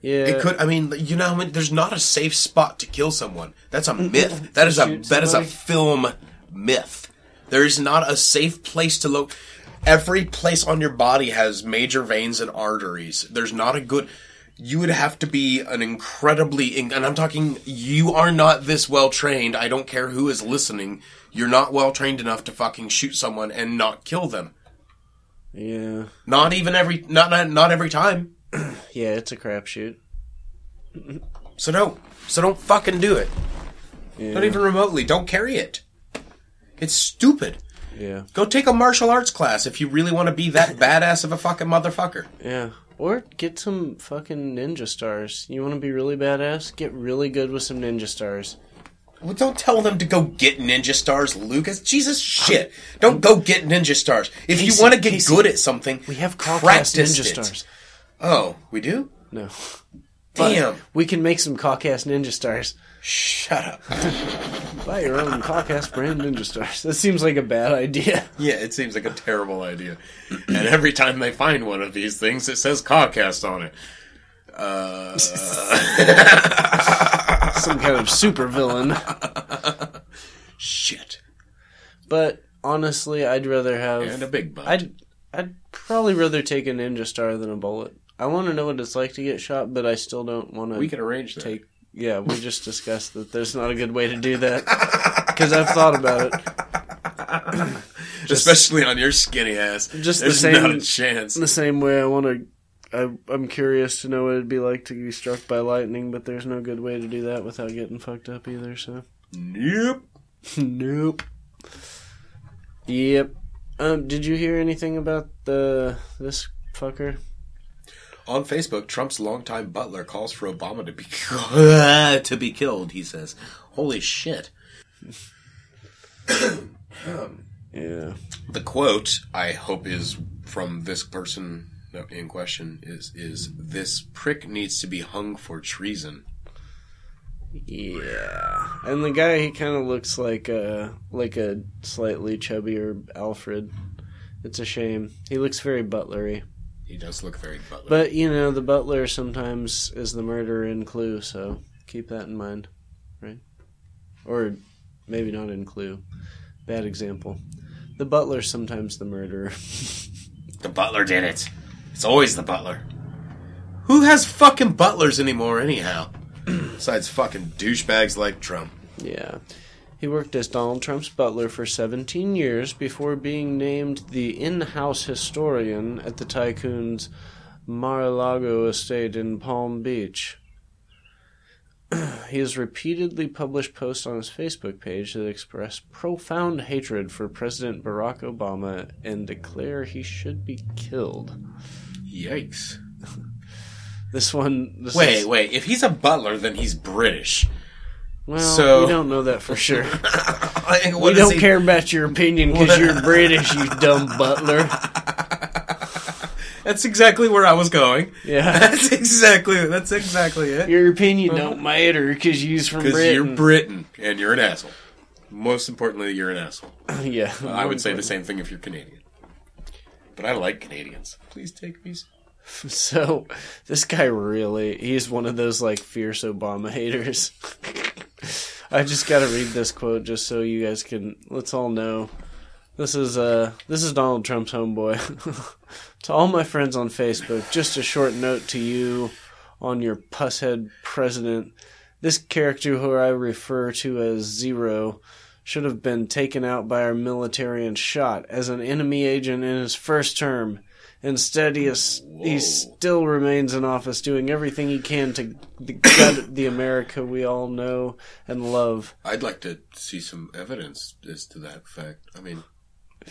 yeah, It could. I mean, you know, how many- there's not a safe spot to kill someone. That's a myth. <laughs> That is a that is a film myth. There is not a safe place to look. Every place on your body has major veins and arteries. There's not a good. You would have to be an incredibly, and I'm talking. You are not this well trained. I don't care who is listening. You're not well trained enough to fucking shoot someone and not kill them. Yeah, Not even every. Not not, not every time. <clears throat> yeah, it's a crapshoot. So don't. So don't fucking do it. Yeah, Not even remotely. Don't carry it. It's stupid. yeah, Go take a martial arts class if you really want to be that <laughs> badass of a fucking motherfucker. yeah. Or get some fucking ninja stars. You want to be really badass? Get really good with some ninja stars. Well, don't tell them to go get ninja stars, Lucas. Jesus shit. Don't go get ninja stars. If you want to get Casey, good at something, We have practice ninja it. stars. Oh, we do? No, <laughs> Damn. we can make some Kawcast ninja stars. Shut up. <laughs> Buy your own Kawcast brand ninja stars. That seems like a bad idea. Yeah, it seems like a terrible idea. And every time they find one of these things, it says Kawcast on it. Uh, <laughs> Some kind of super villain. shit. But honestly, I'd rather have. And a big butt. I'd I'd probably rather take a ninja star than a bullet. I want to know what it's like to get shot, but I still don't want to we can arrange that. take. Yeah, we just discussed that there's not a good way to do that because I've thought about it. <coughs> Especially on your skinny ass. Just the same- not a chance. In the same way, I want to. I, I'm curious to know what it'd be like to be struck by lightning, but there's no good way to do that without getting fucked up either. So, Nope. <laughs> nope. Yep. Um, did you hear anything about the this fucker? On Facebook, Trump's longtime butler calls for Obama to be <laughs> to be killed. He says, "Holy shit!" <coughs> Yeah. The quote I hope is from this person in question is is this prick needs to be hung for treason. Yeah, and the guy he kind of looks like a like a slightly chubbier Alfred. It's a shame. He looks very butlery, He does look very butler. but you know the butler sometimes is the murderer in Clue, so keep that in mind, right? Or maybe not in Clue. Bad example. The butler sometimes the murderer. <laughs> the butler did it. It's always the butler. Who has fucking butlers anymore, anyhow? <clears throat> Besides fucking douchebags like Trump. Yeah. He worked as Donald Trump's butler for 17 years before being named the in house historian at the tycoon's Mar a Lago estate in Palm Beach. <clears throat> he has repeatedly published posts on his Facebook page that express profound hatred for President Barack Obama and declare he should be killed. Yikes. <laughs> This one. This Wait, is- wait. If he's a butler, then he's British. Well, So- we don't know that for sure. <laughs> What we don't he- care about your opinion because you're British, you dumb butler. <laughs> That's exactly where I was going. Yeah. <laughs> That's exactly that's exactly it. Your opinion uh-huh. don't matter because you're from Because Britain. you're Britain and you're an asshole. Most importantly, you're an asshole. yeah. I would say the same thing if you're Canadian. But I like Canadians. Please take me. So, this guy really, he's one of those like fierce Obama haters. <laughs> I just got to read this quote just so you guys can let's all know. This is uh this is Donald Trump's homeboy. <laughs> to all my friends on Facebook, just a short note to you on your pusshead president. This character who I refer to as Zero should have been taken out by our military and shot as an enemy agent in his first term. Instead, he, is, he still remains in office, doing everything he can to gut <coughs> the America we all know and love. I'd like to see some evidence as to that fact. I mean,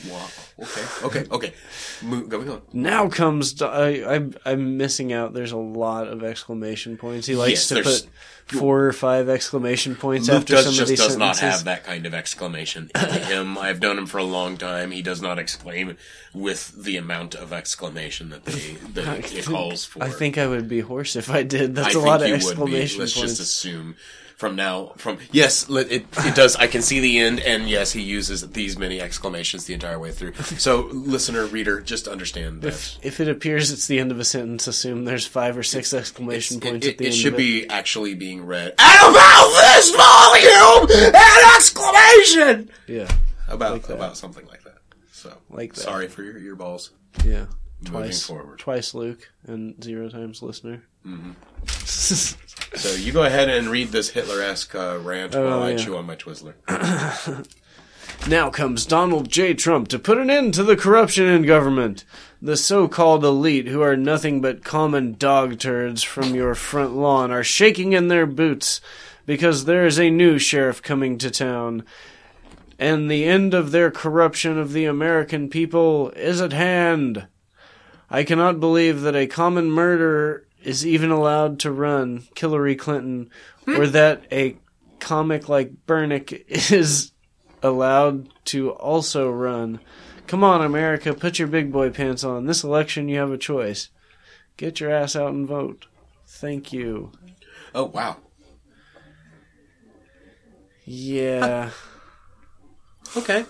wow. Okay, okay, okay. Mo- going on. Now comes I, I'm I'm missing out. There's a lot of exclamation points. He likes Yes, to there's- put four or five exclamation points Luke after does some just of these does sentences. not have that kind of exclamation him. <laughs> I've known him for a long time. He does not exclaim with the amount of exclamation that they that it calls for. I think I would be hoarse if I did. That's a lot of you would be. exclamation Let's points. just assume from now from yes it it does i can see the end and yes he uses these many exclamations the entire way through. So listener reader just understand that. If, if it appears it's the end of a sentence, assume there's five or six exclamation points it- at the it end should be actually being read at about this volume an exclamation! Yeah, about Like about something like that. So Like that. sorry for your earballs. Yeah. moving forward. Twice Luke and zero times listener. <laughs> so you go ahead and read this hitler-esque uh, rant Oh, while i yeah. chew on my twizzler <clears throat> Now comes Donald J. Trump to put an end to the corruption in government. The so called elite, who are nothing but common dog turds from your front lawn, are shaking in their boots because there is a new sheriff coming to town. And the end of their corruption of the American people is at hand. I cannot believe that a common murderer is even allowed to run, Hillary Clinton, or hmm. that a comic like Bernick is allowed to also run. Come on, America, put your big boy pants on. This election, you have a choice. Get your ass out and vote. Thank you. oh wow Yeah. okay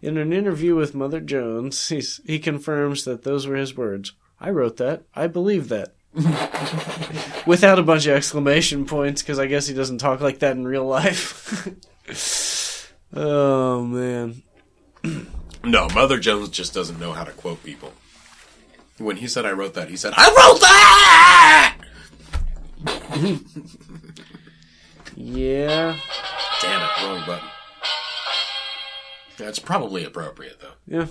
In an interview with Mother Jones, he's, he confirms that those were his words. I wrote that. I believe that. <laughs> Without a bunch of exclamation points, because I guess he doesn't talk like that in real life. <laughs> oh, man. <clears throat> No, Mother Jones just doesn't know how to quote people. When he said I wrote that, he said, I wrote that! Yeah. Damn it, wrong button. That's probably appropriate, though. Yeah.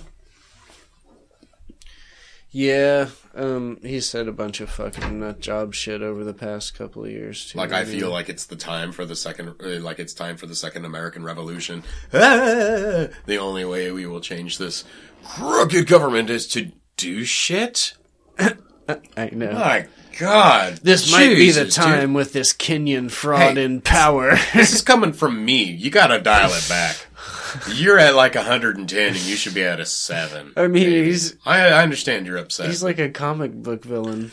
Yeah, um, he said a bunch of fucking nut job shit over the past couple of years too. Like, I feel like it's the time for the second, uh, like it's time for the second American Revolution. Ah, the only way we will change this crooked government is to do shit? <coughs> I know. My God. this might be the time dude. with this Kenyan fraud Hey. in power. <laughs> This is coming from me. You gotta dial it back. <laughs> You're at like 110 and you should be at a 7. I mean, he's I, I understand you're upset. he's like a comic book villain.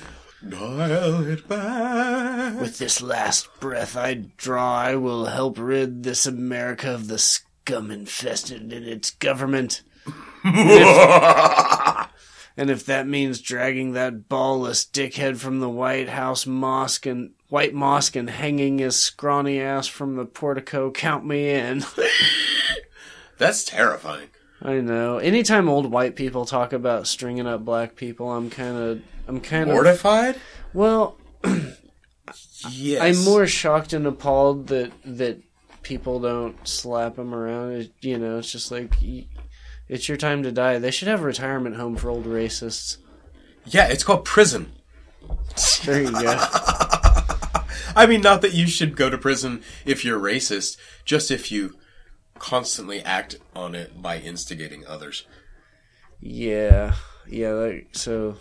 dial it back. With this last breath I draw, I will help rid this America of the scum infested in its government. <laughs> And if that means dragging that ballless dickhead from the White House mosque and White Mosque and hanging his scrawny ass from the portico, count me in. <laughs> That's terrifying. I know. Anytime old white people talk about stringing up black people, I'm kind of, I'm kind of, Mortified? well, Yes. I'm more shocked and appalled that that people don't slap them around. It, you know, it's just like it's your time to die. They should have a retirement home for old racists. Yeah, it's called prison. There you go. <laughs> I mean, not that you should go to prison if you're racist, just if you constantly act on it by instigating others. Yeah, yeah. That, so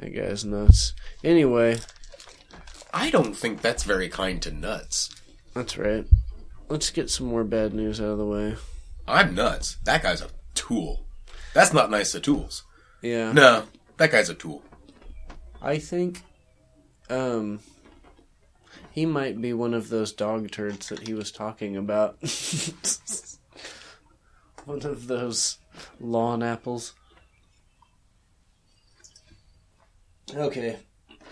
that guy's nuts. Anyway, I don't think that's very kind to nuts. That's right. Let's get some more bad news out of the way. I'm nuts. That guy's a tool. That's not nice to tools. Yeah. No, that guy's a tool. I think um he might be one of those dog turds that he was talking about. <laughs> one of those lawn apples. Okay.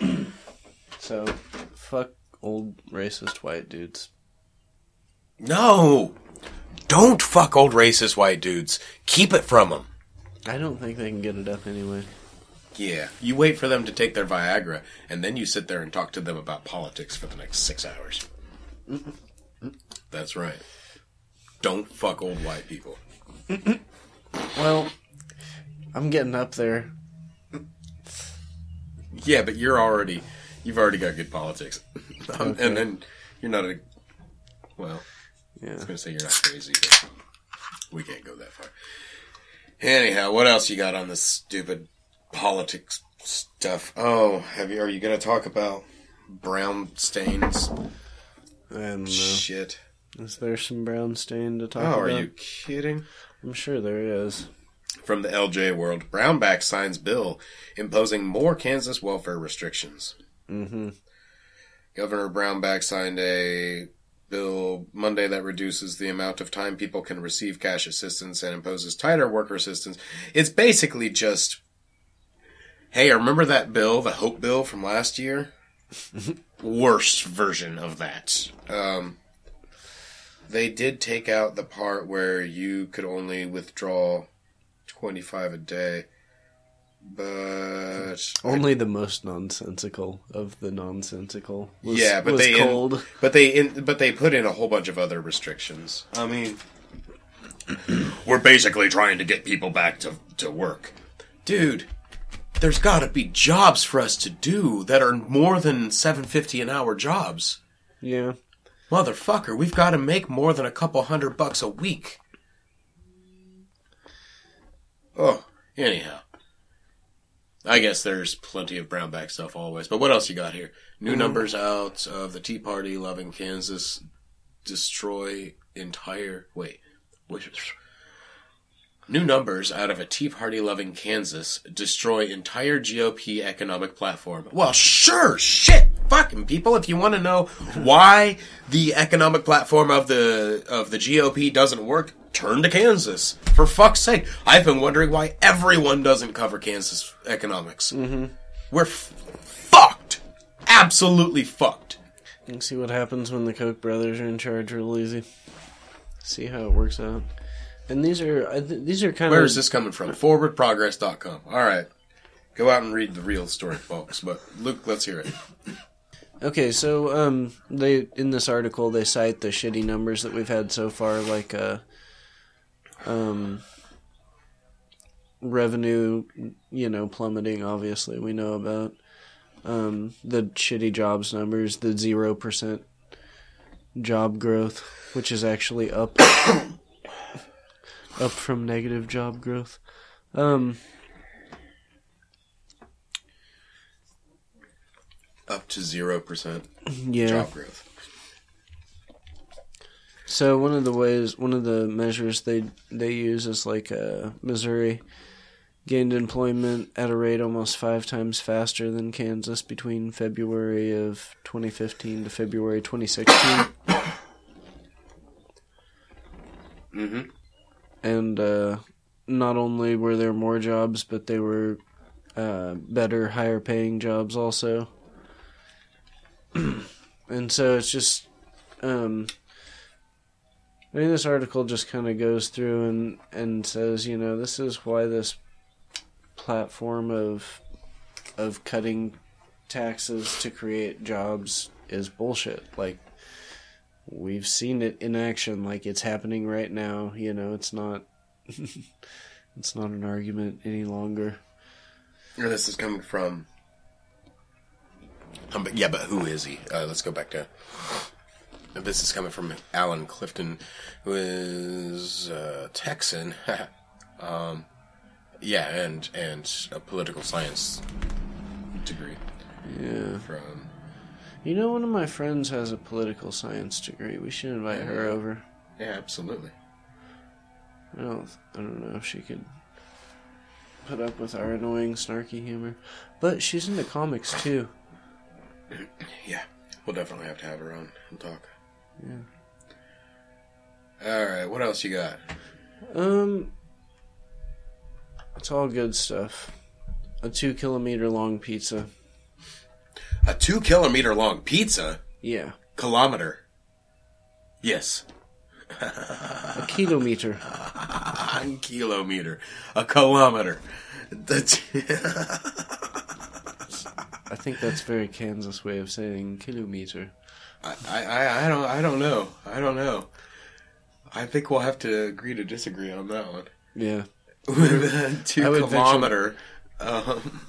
<clears throat> so, fuck old racist white dudes. No! Don't fuck old racist white dudes. Keep it from them. I don't think they can get it up anyway. Yeah, you wait for them to take their Viagra, and then you sit there and talk to them about politics for the next six hours. That's right. Don't fuck old white people. Well, I'm getting up there. Yeah, but you're already, you've already got good politics, <laughs> Um, Okay. and then you're not a. Well, I Yeah. was gonna say you're not crazy, but we can't go that far. Anyhow, what else you got on this stupid politics stuff? Oh, have you? Are you gonna talk about brown stains? I. Shit. Is there some brown stain to talk about? Oh, about? are you kidding? I'm sure there is. From the LJ world, Brownback signs bill imposing more Kansas welfare restrictions. Mm-hmm. Governor Brownback signed a bill Monday that reduces the amount of time people can receive cash assistance and imposes tighter worker assistance. It's basically just, hey, remember that bill, the Hope bill from last year? <laughs> Worst version of that. Um, they did take out the part where you could only withdraw 25 a day. But Only the most nonsensical of the nonsensical. Was, yeah, but was they cold. but they in, but they put in a whole bunch of other restrictions. I mean, we're basically trying to get people back to to work, dude. There's got to be jobs for us to do that are more than seven fifty an hour jobs, yeah. motherfucker. We've got to make more than a couple hundred bucks a week. Oh, anyhow. I guess there's plenty of brownback stuff always. But what else you got here? New mm-hmm. numbers out of the Tea Party loving Kansas destroy entire wait. Which New numbers out of a Tea Party loving Kansas destroy entire GOP economic platform. Well, sure, shit, fucking people. If you want to know why the economic platform of the of the GOP doesn't work, turn to Kansas. For fuck's sake, I've been wondering why everyone doesn't cover Kansas economics. Mm-hmm. We're f- fucked, absolutely fucked. You can see what happens when the Koch brothers are in charge real easy. See how it works out. And these are I th- these are kind Where of is this coming from? Forwardprogress.com. All right. Go out and read the real story, folks. But Luke, let's hear it. Okay, so um they in this article they cite the shitty numbers that we've had so far like uh um revenue, you know, plummeting obviously we know about um the shitty jobs numbers, the 0% job growth, which is actually up up from negative job growth. Um Up to 0% yeah. job growth. So one of the ways, one of the measures they they use is like uh, Missouri gained employment at a rate almost five times faster than Kansas between February of 2015 to February 2016. <coughs> Mm-hmm. And uh, not only were there more jobs, but they were uh, better, higher paying jobs also. <clears throat> and so it's just, um, I mean, this article just kind of goes through and and says, you know, this is why this platform of of cutting taxes to create jobs is bullshit. Like we've seen it in action like it's happening right now you know it's not <laughs> it's not an argument any longer Or this is coming from. Um, but yeah, but who is he? Uh, let's go back to. This is coming from Allen Clifton, who is uh, Texan. <laughs> um, yeah, and and a political science degree yeah from. You know, one of my friends has a political science degree. We should invite her over. Yeah, absolutely. I don't. I don't know if she could put up with our annoying, snarky humor, but she's into comics too. <clears throat> Yeah, we'll definitely have to have her on and talk. Yeah. All right, what else you got? Um, it's all good stuff. A two kilometer long pizza. A two kilometer long pizza? Yeah, Kilometer. Yes. a kilometer. A <laughs> kilometer. A kilometer. I think that's very Kansas way of saying kilometer. I, I, I don't I don't know. I don't know. I think we'll have to agree to disagree on that one. Yeah. <laughs> two I kilometer um,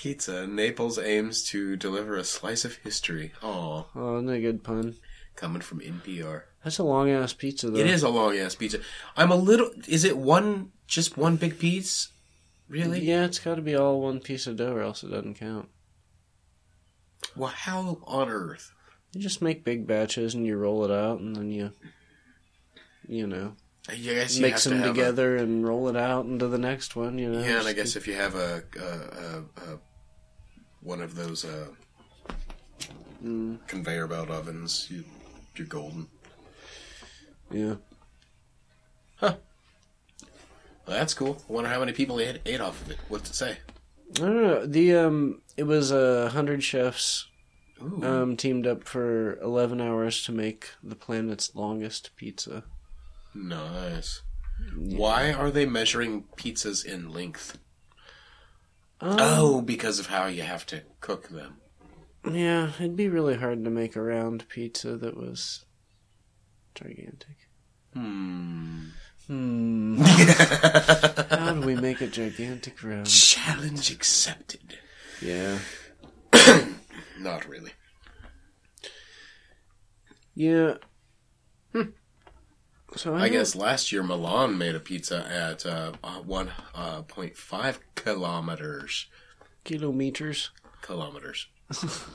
pizza. Naples aims to deliver a slice of history. Oh, Oh, isn't that a good pun? coming from NPR. That's a long ass pizza though. It is a long ass pizza. I'm a little. Is it one? Just one big piece? Really? Yeah, it's got to be all one piece of dough, or else it doesn't count. Well, how on earth? You just make big batches and you roll it out, and then you, you know, I guess you mix have to them have a- together and roll it out into the next one. You know. Yeah, and I guess if you have a, a, a, a one of those uh, Mm. conveyor belt ovens, you, you're golden. Yeah. Well, that's cool. I wonder how many people ate, ate off of it. What's it say? I don't know. The um, it was a uh, hundred chefs Ooh. um teamed up for eleven hours to make the planet's longest pizza. nice. Why are they measuring pizzas in length? Um, Oh, because of how you have to cook them. Yeah, it'd be really hard to make a round pizza that was gigantic. Hmm. Hmm. <laughs> How do we make a gigantic round? Challenge accepted. Yeah. <coughs> Not really. Yeah. So I, I guess last year Milan made a pizza at uh, uh, 1.5 kilometers. kilometers. Kilometers. <laughs>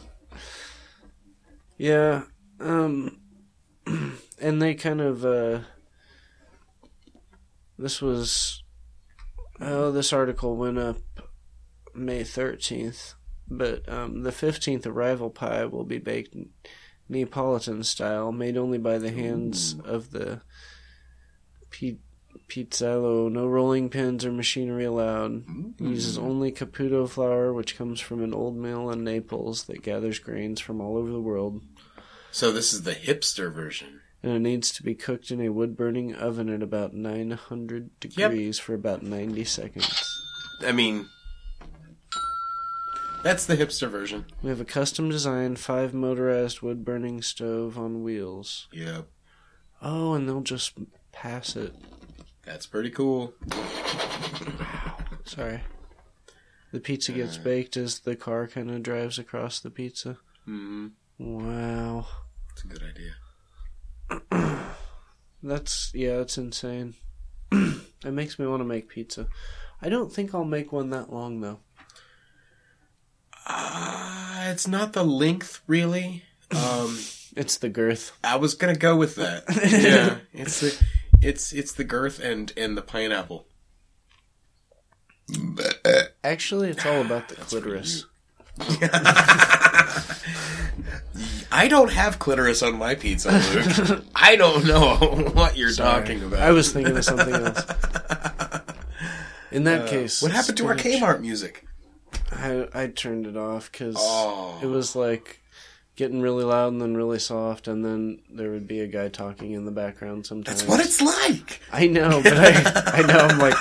Yeah. Um <clears throat> and they kind of uh this was oh this article went up May 13th, but um the 15th arrival pie will be baked Neapolitan style, made only by the hands of the pi- pizzaiolo, no rolling pins or machinery allowed. Uses mm-hmm. only Caputo flour, which comes from an old mill in Naples that gathers grains from all over the world. So this is the hipster version. And it needs to be cooked in a wood burning oven at about 900 degrees for about 90 seconds. I mean, that's the hipster version. We have a custom designed five motorized wood burning stove on wheels. Yep. Oh, and they'll just pass it. That's pretty cool. <coughs> Sorry. The pizza gets baked as the car kind of drives across the pizza. Mm-hmm. Wow. That's a good idea. <coughs> That's, yeah, that's insane. <coughs> it makes me want to make pizza. I don't think I'll make one that long, though. Uh, it's not the length, really. Um, <laughs> It's the girth. I was gonna go with that. <laughs> yeah, it's the it's it's the girth and and the pineapple. Actually, it's all about the <sighs> clitoris. <laughs> I don't have clitoris on my pizza, Luke. I don't know what you're Sorry. talking about. I was thinking of something else. In that case, Uh, what happened to our spinach. Kmart music? I I turned it off because Oh. it was like getting really loud and then really soft, and then there would be a guy talking in the background sometimes. That's what it's like. I know, but I I know I'm like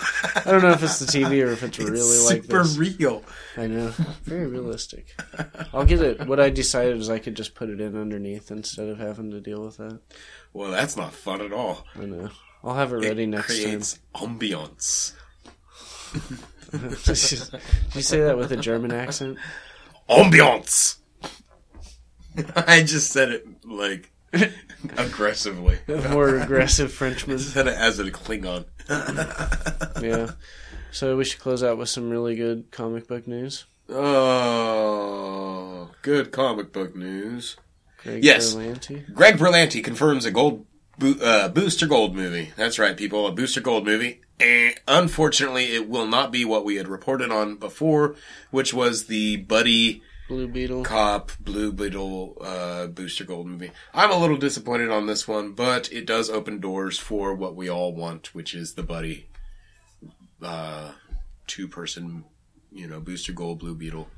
I don't know if it's the TV or if it's really It's like super real. I know, very realistic. I'll get it. What I decided is I could just put it in underneath instead of having to deal with that. Well, that's not fun at all. I know. I'll have it ready it next time. creates ambiance. <laughs> <laughs> Did you say that with a German accent? Ambiance. <laughs> I just said it like <laughs> aggressively. A more aggressive Frenchman. said it as a Klingon. Yeah. So we should close out with some really good comic book news. Oh, good comic book news. Greg Yes. Berlanti. Greg Berlanti confirms a gold bo- uh, Booster Gold movie. That's right, people, a Booster Gold movie. Eh, unfortunately, it will not be what we had reported on before, which was the buddy Blue Beetle. cop Blue Beetle uh, Booster Gold movie. I'm a little disappointed on this one, but it does open doors for what we all want, which is the buddy uh, two person, you know, Booster Gold Blue Beetle.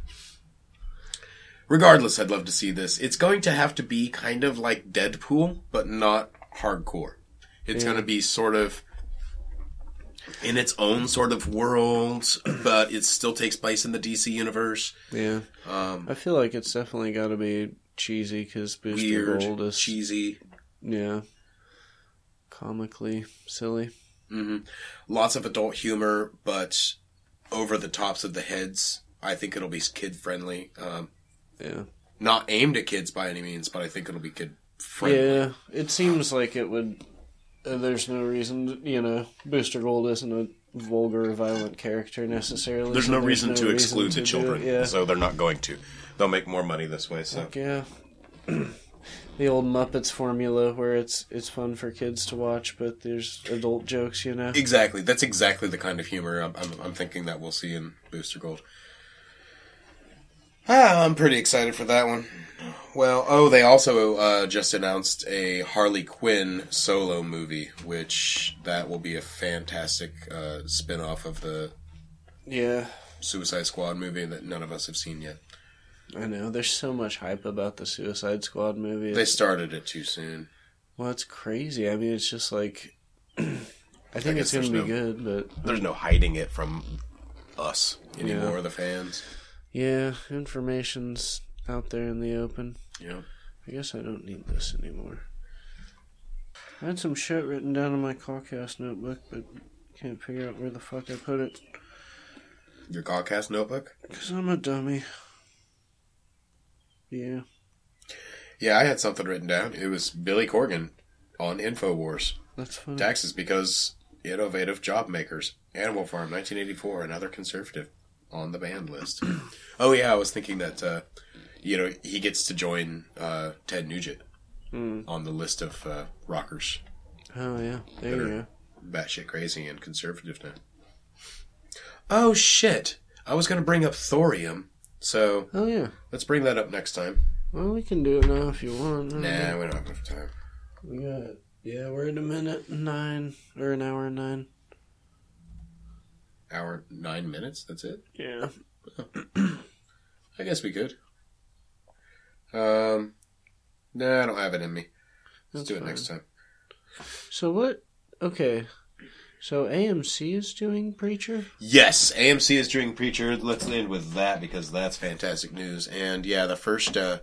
Regardless, I'd love to see this. It's going to have to be kind of like Deadpool, but not hardcore. It's Yeah. going to be sort of in its own sort of world, but it still takes place in the DC universe. Yeah. Um, I feel like it's definitely got to be cheesy because Booster weird, Gold is cheesy. yeah, comically silly. Mm-hmm. Lots of adult humor, but over the tops of the heads. I think it'll be kid friendly. Um, Yeah. not aimed at kids by any means, but I think it'll be kid friendly. Yeah, it seems like it would. Uh, there's no reason, you know. Booster Gold isn't a vulgar, violent character necessarily. There's so no reason to reason exclude to the children, it, Yeah, so they're not going to. They'll make more money this way. So Heck yeah. <clears throat> the old Muppets formula where it's it's fun for kids to watch, but there's adult jokes, you know. exactly, that's exactly the kind of humor I'm, I'm, I'm thinking that we'll see in Booster Gold. Ah, I'm pretty excited for that one. Well, oh, they also uh, just announced a Harley Quinn solo movie, which that will be a fantastic uh, spin-off of the Yeah, Suicide Squad movie that none of us have seen yet. I know. There's so much hype about the Suicide Squad movie. They started it too soon. well, it's crazy. I mean, it's just like. <clears throat> I think guess it's gonna be no- good, but There's no hiding it from us anymore, Yeah. the fans. Yeah, information's out there in the open. Yeah. I guess I don't need this anymore. I had some shit written down in my Kawcast notebook, but can't figure out where the fuck I put it. Your Godcast notebook? Because I'm a dummy. Yeah. Yeah, I had something written down. It was Billy Corgan on InfoWars. That's funny. Taxes because innovative job makers. Animal Farm, 1984, another conservative on the banned list. <clears throat> oh, yeah, I was thinking that, uh, you know, he gets to join uh, Ted Nugent Hmm. on the list of uh, rockers. Oh, yeah. There you go. batshit crazy and conservative now. Oh shit! I was gonna bring up thorium, so Oh, yeah. let's bring that up next time. Well, we can do it now if you want. I don't know. Nah, we don't have enough time. We got. Yeah, we're at a minute and nine. Or an hour and nine. Hour nine minutes. That's it. Yeah. <clears throat> I guess we could. Um, nah, I don't have it in me. Let's That's do it fine. next time. So, what. Okay. So, AMC is doing Preacher? Yes, AMC is doing Preacher. Let's end with that because that's fantastic news. And yeah, the first uh,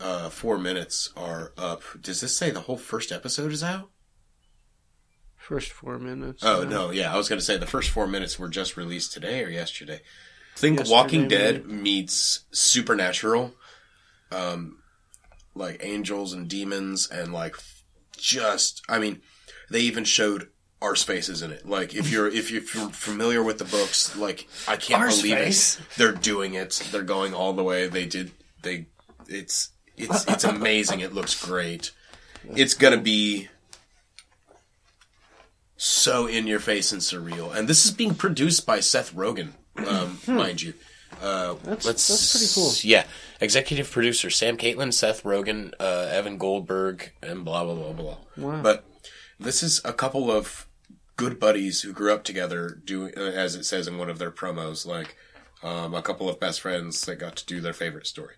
uh, four minutes are up. Does this say the whole first episode is out? First four minutes. Oh uh, no, yeah, I was going to say the first four minutes were just released today or yesterday. Think Yesterday, Walking Dead meets Supernatural, um, like angels and demons, and like just, I mean, they even showed Arseface in it. Like if you're if you're familiar with the books, like I can't Arse believe face. it. They're doing it. They're going all the way. They did. They. It's it's it's amazing. It looks great. It's gonna be so in your face and surreal. And this is being produced by Seth Rogen, um, <clears throat> mind you. Uh, That's- that's pretty cool. Yeah, executive producer Sam Catlin, Seth Rogen, uh, Evan Goldberg, and blah blah blah blah. Wow. But this is a couple of good buddies who grew up together, doing uh, as it says in one of their promos, like um, a couple of best friends that got to do their favorite story.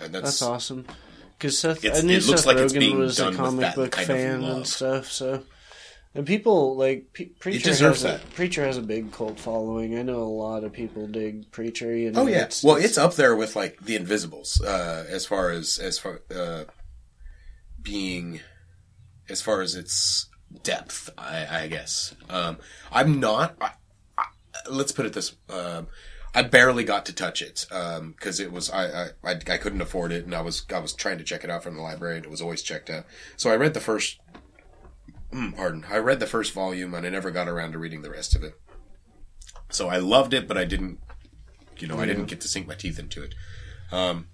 And that's, That's awesome. Because Seth, I knew it looks Seth like it's Rogen being was done a comic book kind of fan and stuff. So, and people like P- Preacher deserves has a, that. Preacher has a big cult following. I know a lot of people dig Preacher. You know, Oh yeah. well, it's up there with like the Invisibles uh, as far as as far uh, being as far as its depth. I, I guess um, I'm not. I, I, let's put it this. Um, I barely got to touch it because it was I, I I I couldn't afford it and I was I was trying to check it out from the library and it was always checked out. So I read the first. Mm, Pardon. I read the first volume and I never got around to reading the rest of it. So I loved it, but I didn't you know, I didn't get to sink my teeth into it. Um,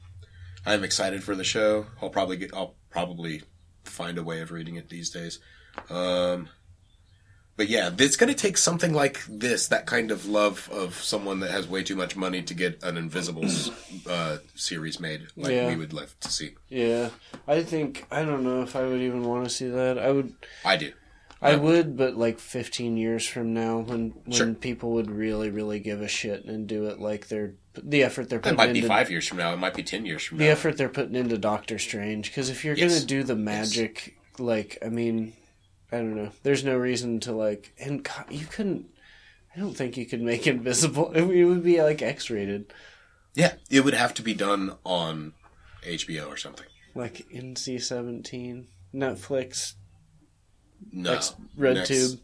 I'm excited for the show. I'll probably get. I'll probably find a way of reading it these days. Um, but yeah, it's going to take something like this, that kind of love of someone that has way too much money to get an Invisible <clears throat> uh, series made, like Yeah. we would love to see. Yeah, I think I don't know if I would even want to see that. I would, I do. I would, but like 15 years from now, when when Sure. people would really, really give a shit and do it like they're the effort they're putting. It might be five years from now. It might be ten years from the now. The effort they're putting into Doctor Strange. Because if you're Yes. gonna do the magic, like I mean, I don't know. There's no reason to like, and you couldn't. I don't think you could make <laughs> invisible. It would be like X-rated, Yeah, it would have to be done on HBO or something. like NC-17, Netflix, No, X, Red Next- Tube.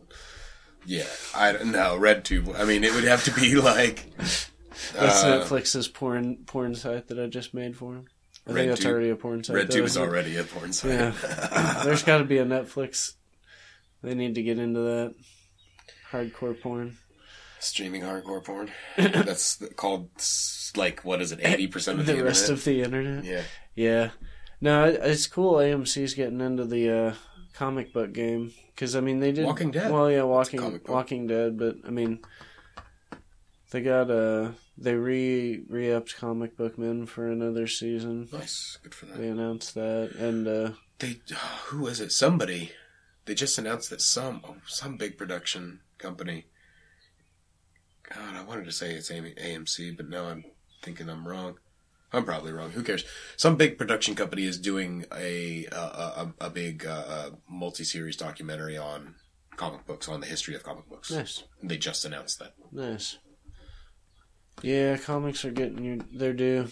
Yeah, I don't know. Red Tube. I mean, it would have to be <laughs> like. That's uh, Netflix's porn porn site that I just made for him. I Red think that's Tube- already a porn site. Red though, Tube is already a porn site. Yeah. <laughs> There's got to be a Netflix. They need to get into that hardcore porn. Streaming hardcore porn. <coughs> That's called like what is it? Eighty percent of the, the rest internet? of the internet. yeah. Yeah. No, it's cool. AMC's getting into the uh, comic book game because I mean they did Walking Dead. Well, yeah, Walking. Walking Dead, but I mean they got uh they re re upped Comic Book Men for another season. Nice, good for that. They announced that, and uh, They who was it? Somebody. They just announced that some oh, some big production company. God, I wanted to say it's AMC, but now I'm thinking I'm wrong. I'm probably wrong. Who cares? Some big production company is doing a a, a, a big uh, multi-series documentary on comic books, on the history of comic books. nice, They just announced that. nice. Yeah, comics are getting your their due.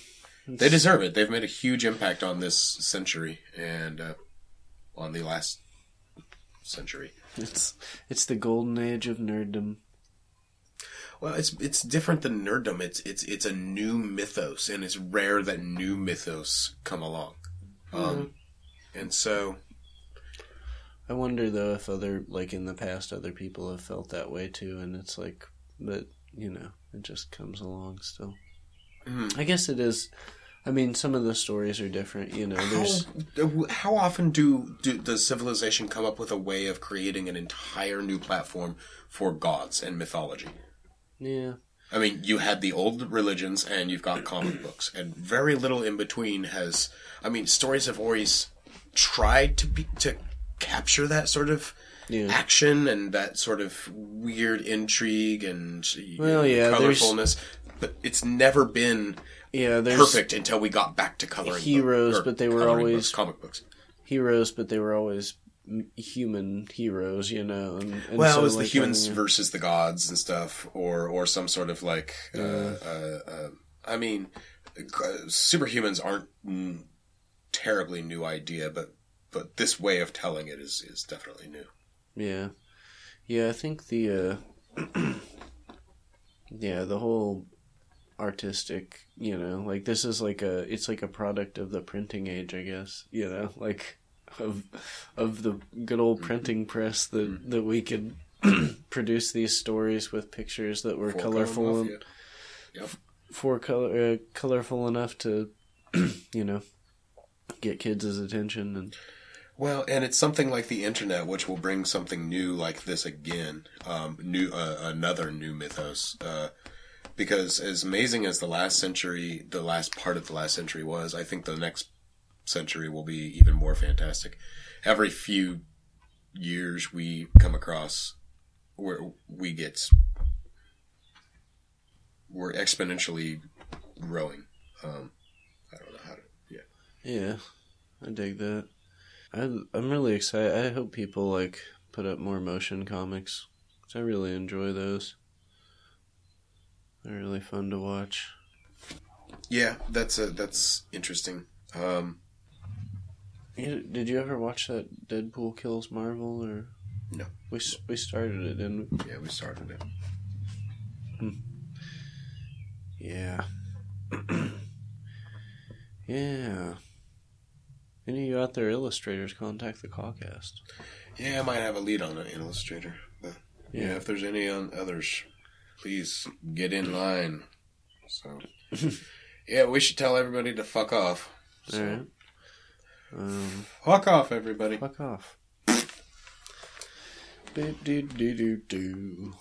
They deserve it. They've made a huge impact on this century and uh, on the last century. It's it's the golden age of nerddom. Well, it's it's different than nerddom. It's it's it's a new mythos, and it's rare that new mythos come along. Um, and so I wonder though if other like in the past other people have felt that way too, and it's like, but you know, it just comes along still. Mhm. I guess it is. I mean, some of the stories are different. You know, how, there's how often do, do does civilization come up with a way of creating an entire new platform for gods and mythology? yeah, I mean, you had the old religions and you've got comic books, and very little in between has. I mean, stories have always tried to be to capture that sort of yeah. action and that sort of weird intrigue and Well, know, yeah, there's- colorfulness, but it's never been Yeah, there's perfect until we got back to coloring Heroes, book- but they were always- books, comic books. heroes, but they were always human heroes. You know, and, and well, so, it was the humans having- versus the gods and stuff, or or some sort of like. Uh, uh, uh, I mean, uh, superhumans aren't mm, terribly new idea, but but this way of telling it is is definitely new. Yeah, yeah. I think the uh, <clears throat> yeah the whole artistic, you know, like this is like a it's like a product of the printing age, I guess. You know, <laughs> like of of the good old printing press that that we could <clears throat> produce these stories with pictures that were For colorful Colin and Mafia. Yep. for color uh, colorful enough to <clears throat> you know get kids' attention and Well, and it's something like the internet, which will bring something new like this again, um, new uh, another new mythos. Uh, because as amazing as the last century, the last part of the last century was, I think the next century will be even more fantastic. Every few years, we come across where we get we're exponentially growing. Um, I don't know how to. Yeah. Yeah, I dig that. I, I'm really excited. I hope people like put up more motion comics. I really enjoy those. They're really fun to watch. Yeah, that's a, that's interesting. Um, You, did you ever watch that Deadpool kills Marvel or? No. We we started it, didn't we? yeah, we started it. Yeah. <clears throat> yeah. Any of you out there illustrators contact the Kawcast. Yeah, I might have a lead on an illustrator. But yeah, Yeah. if there's any on others, please get in line. So, <laughs> yeah, we should tell everybody to fuck off. So, right. Um, Fuck off, everybody. fuck off. Do do do do do.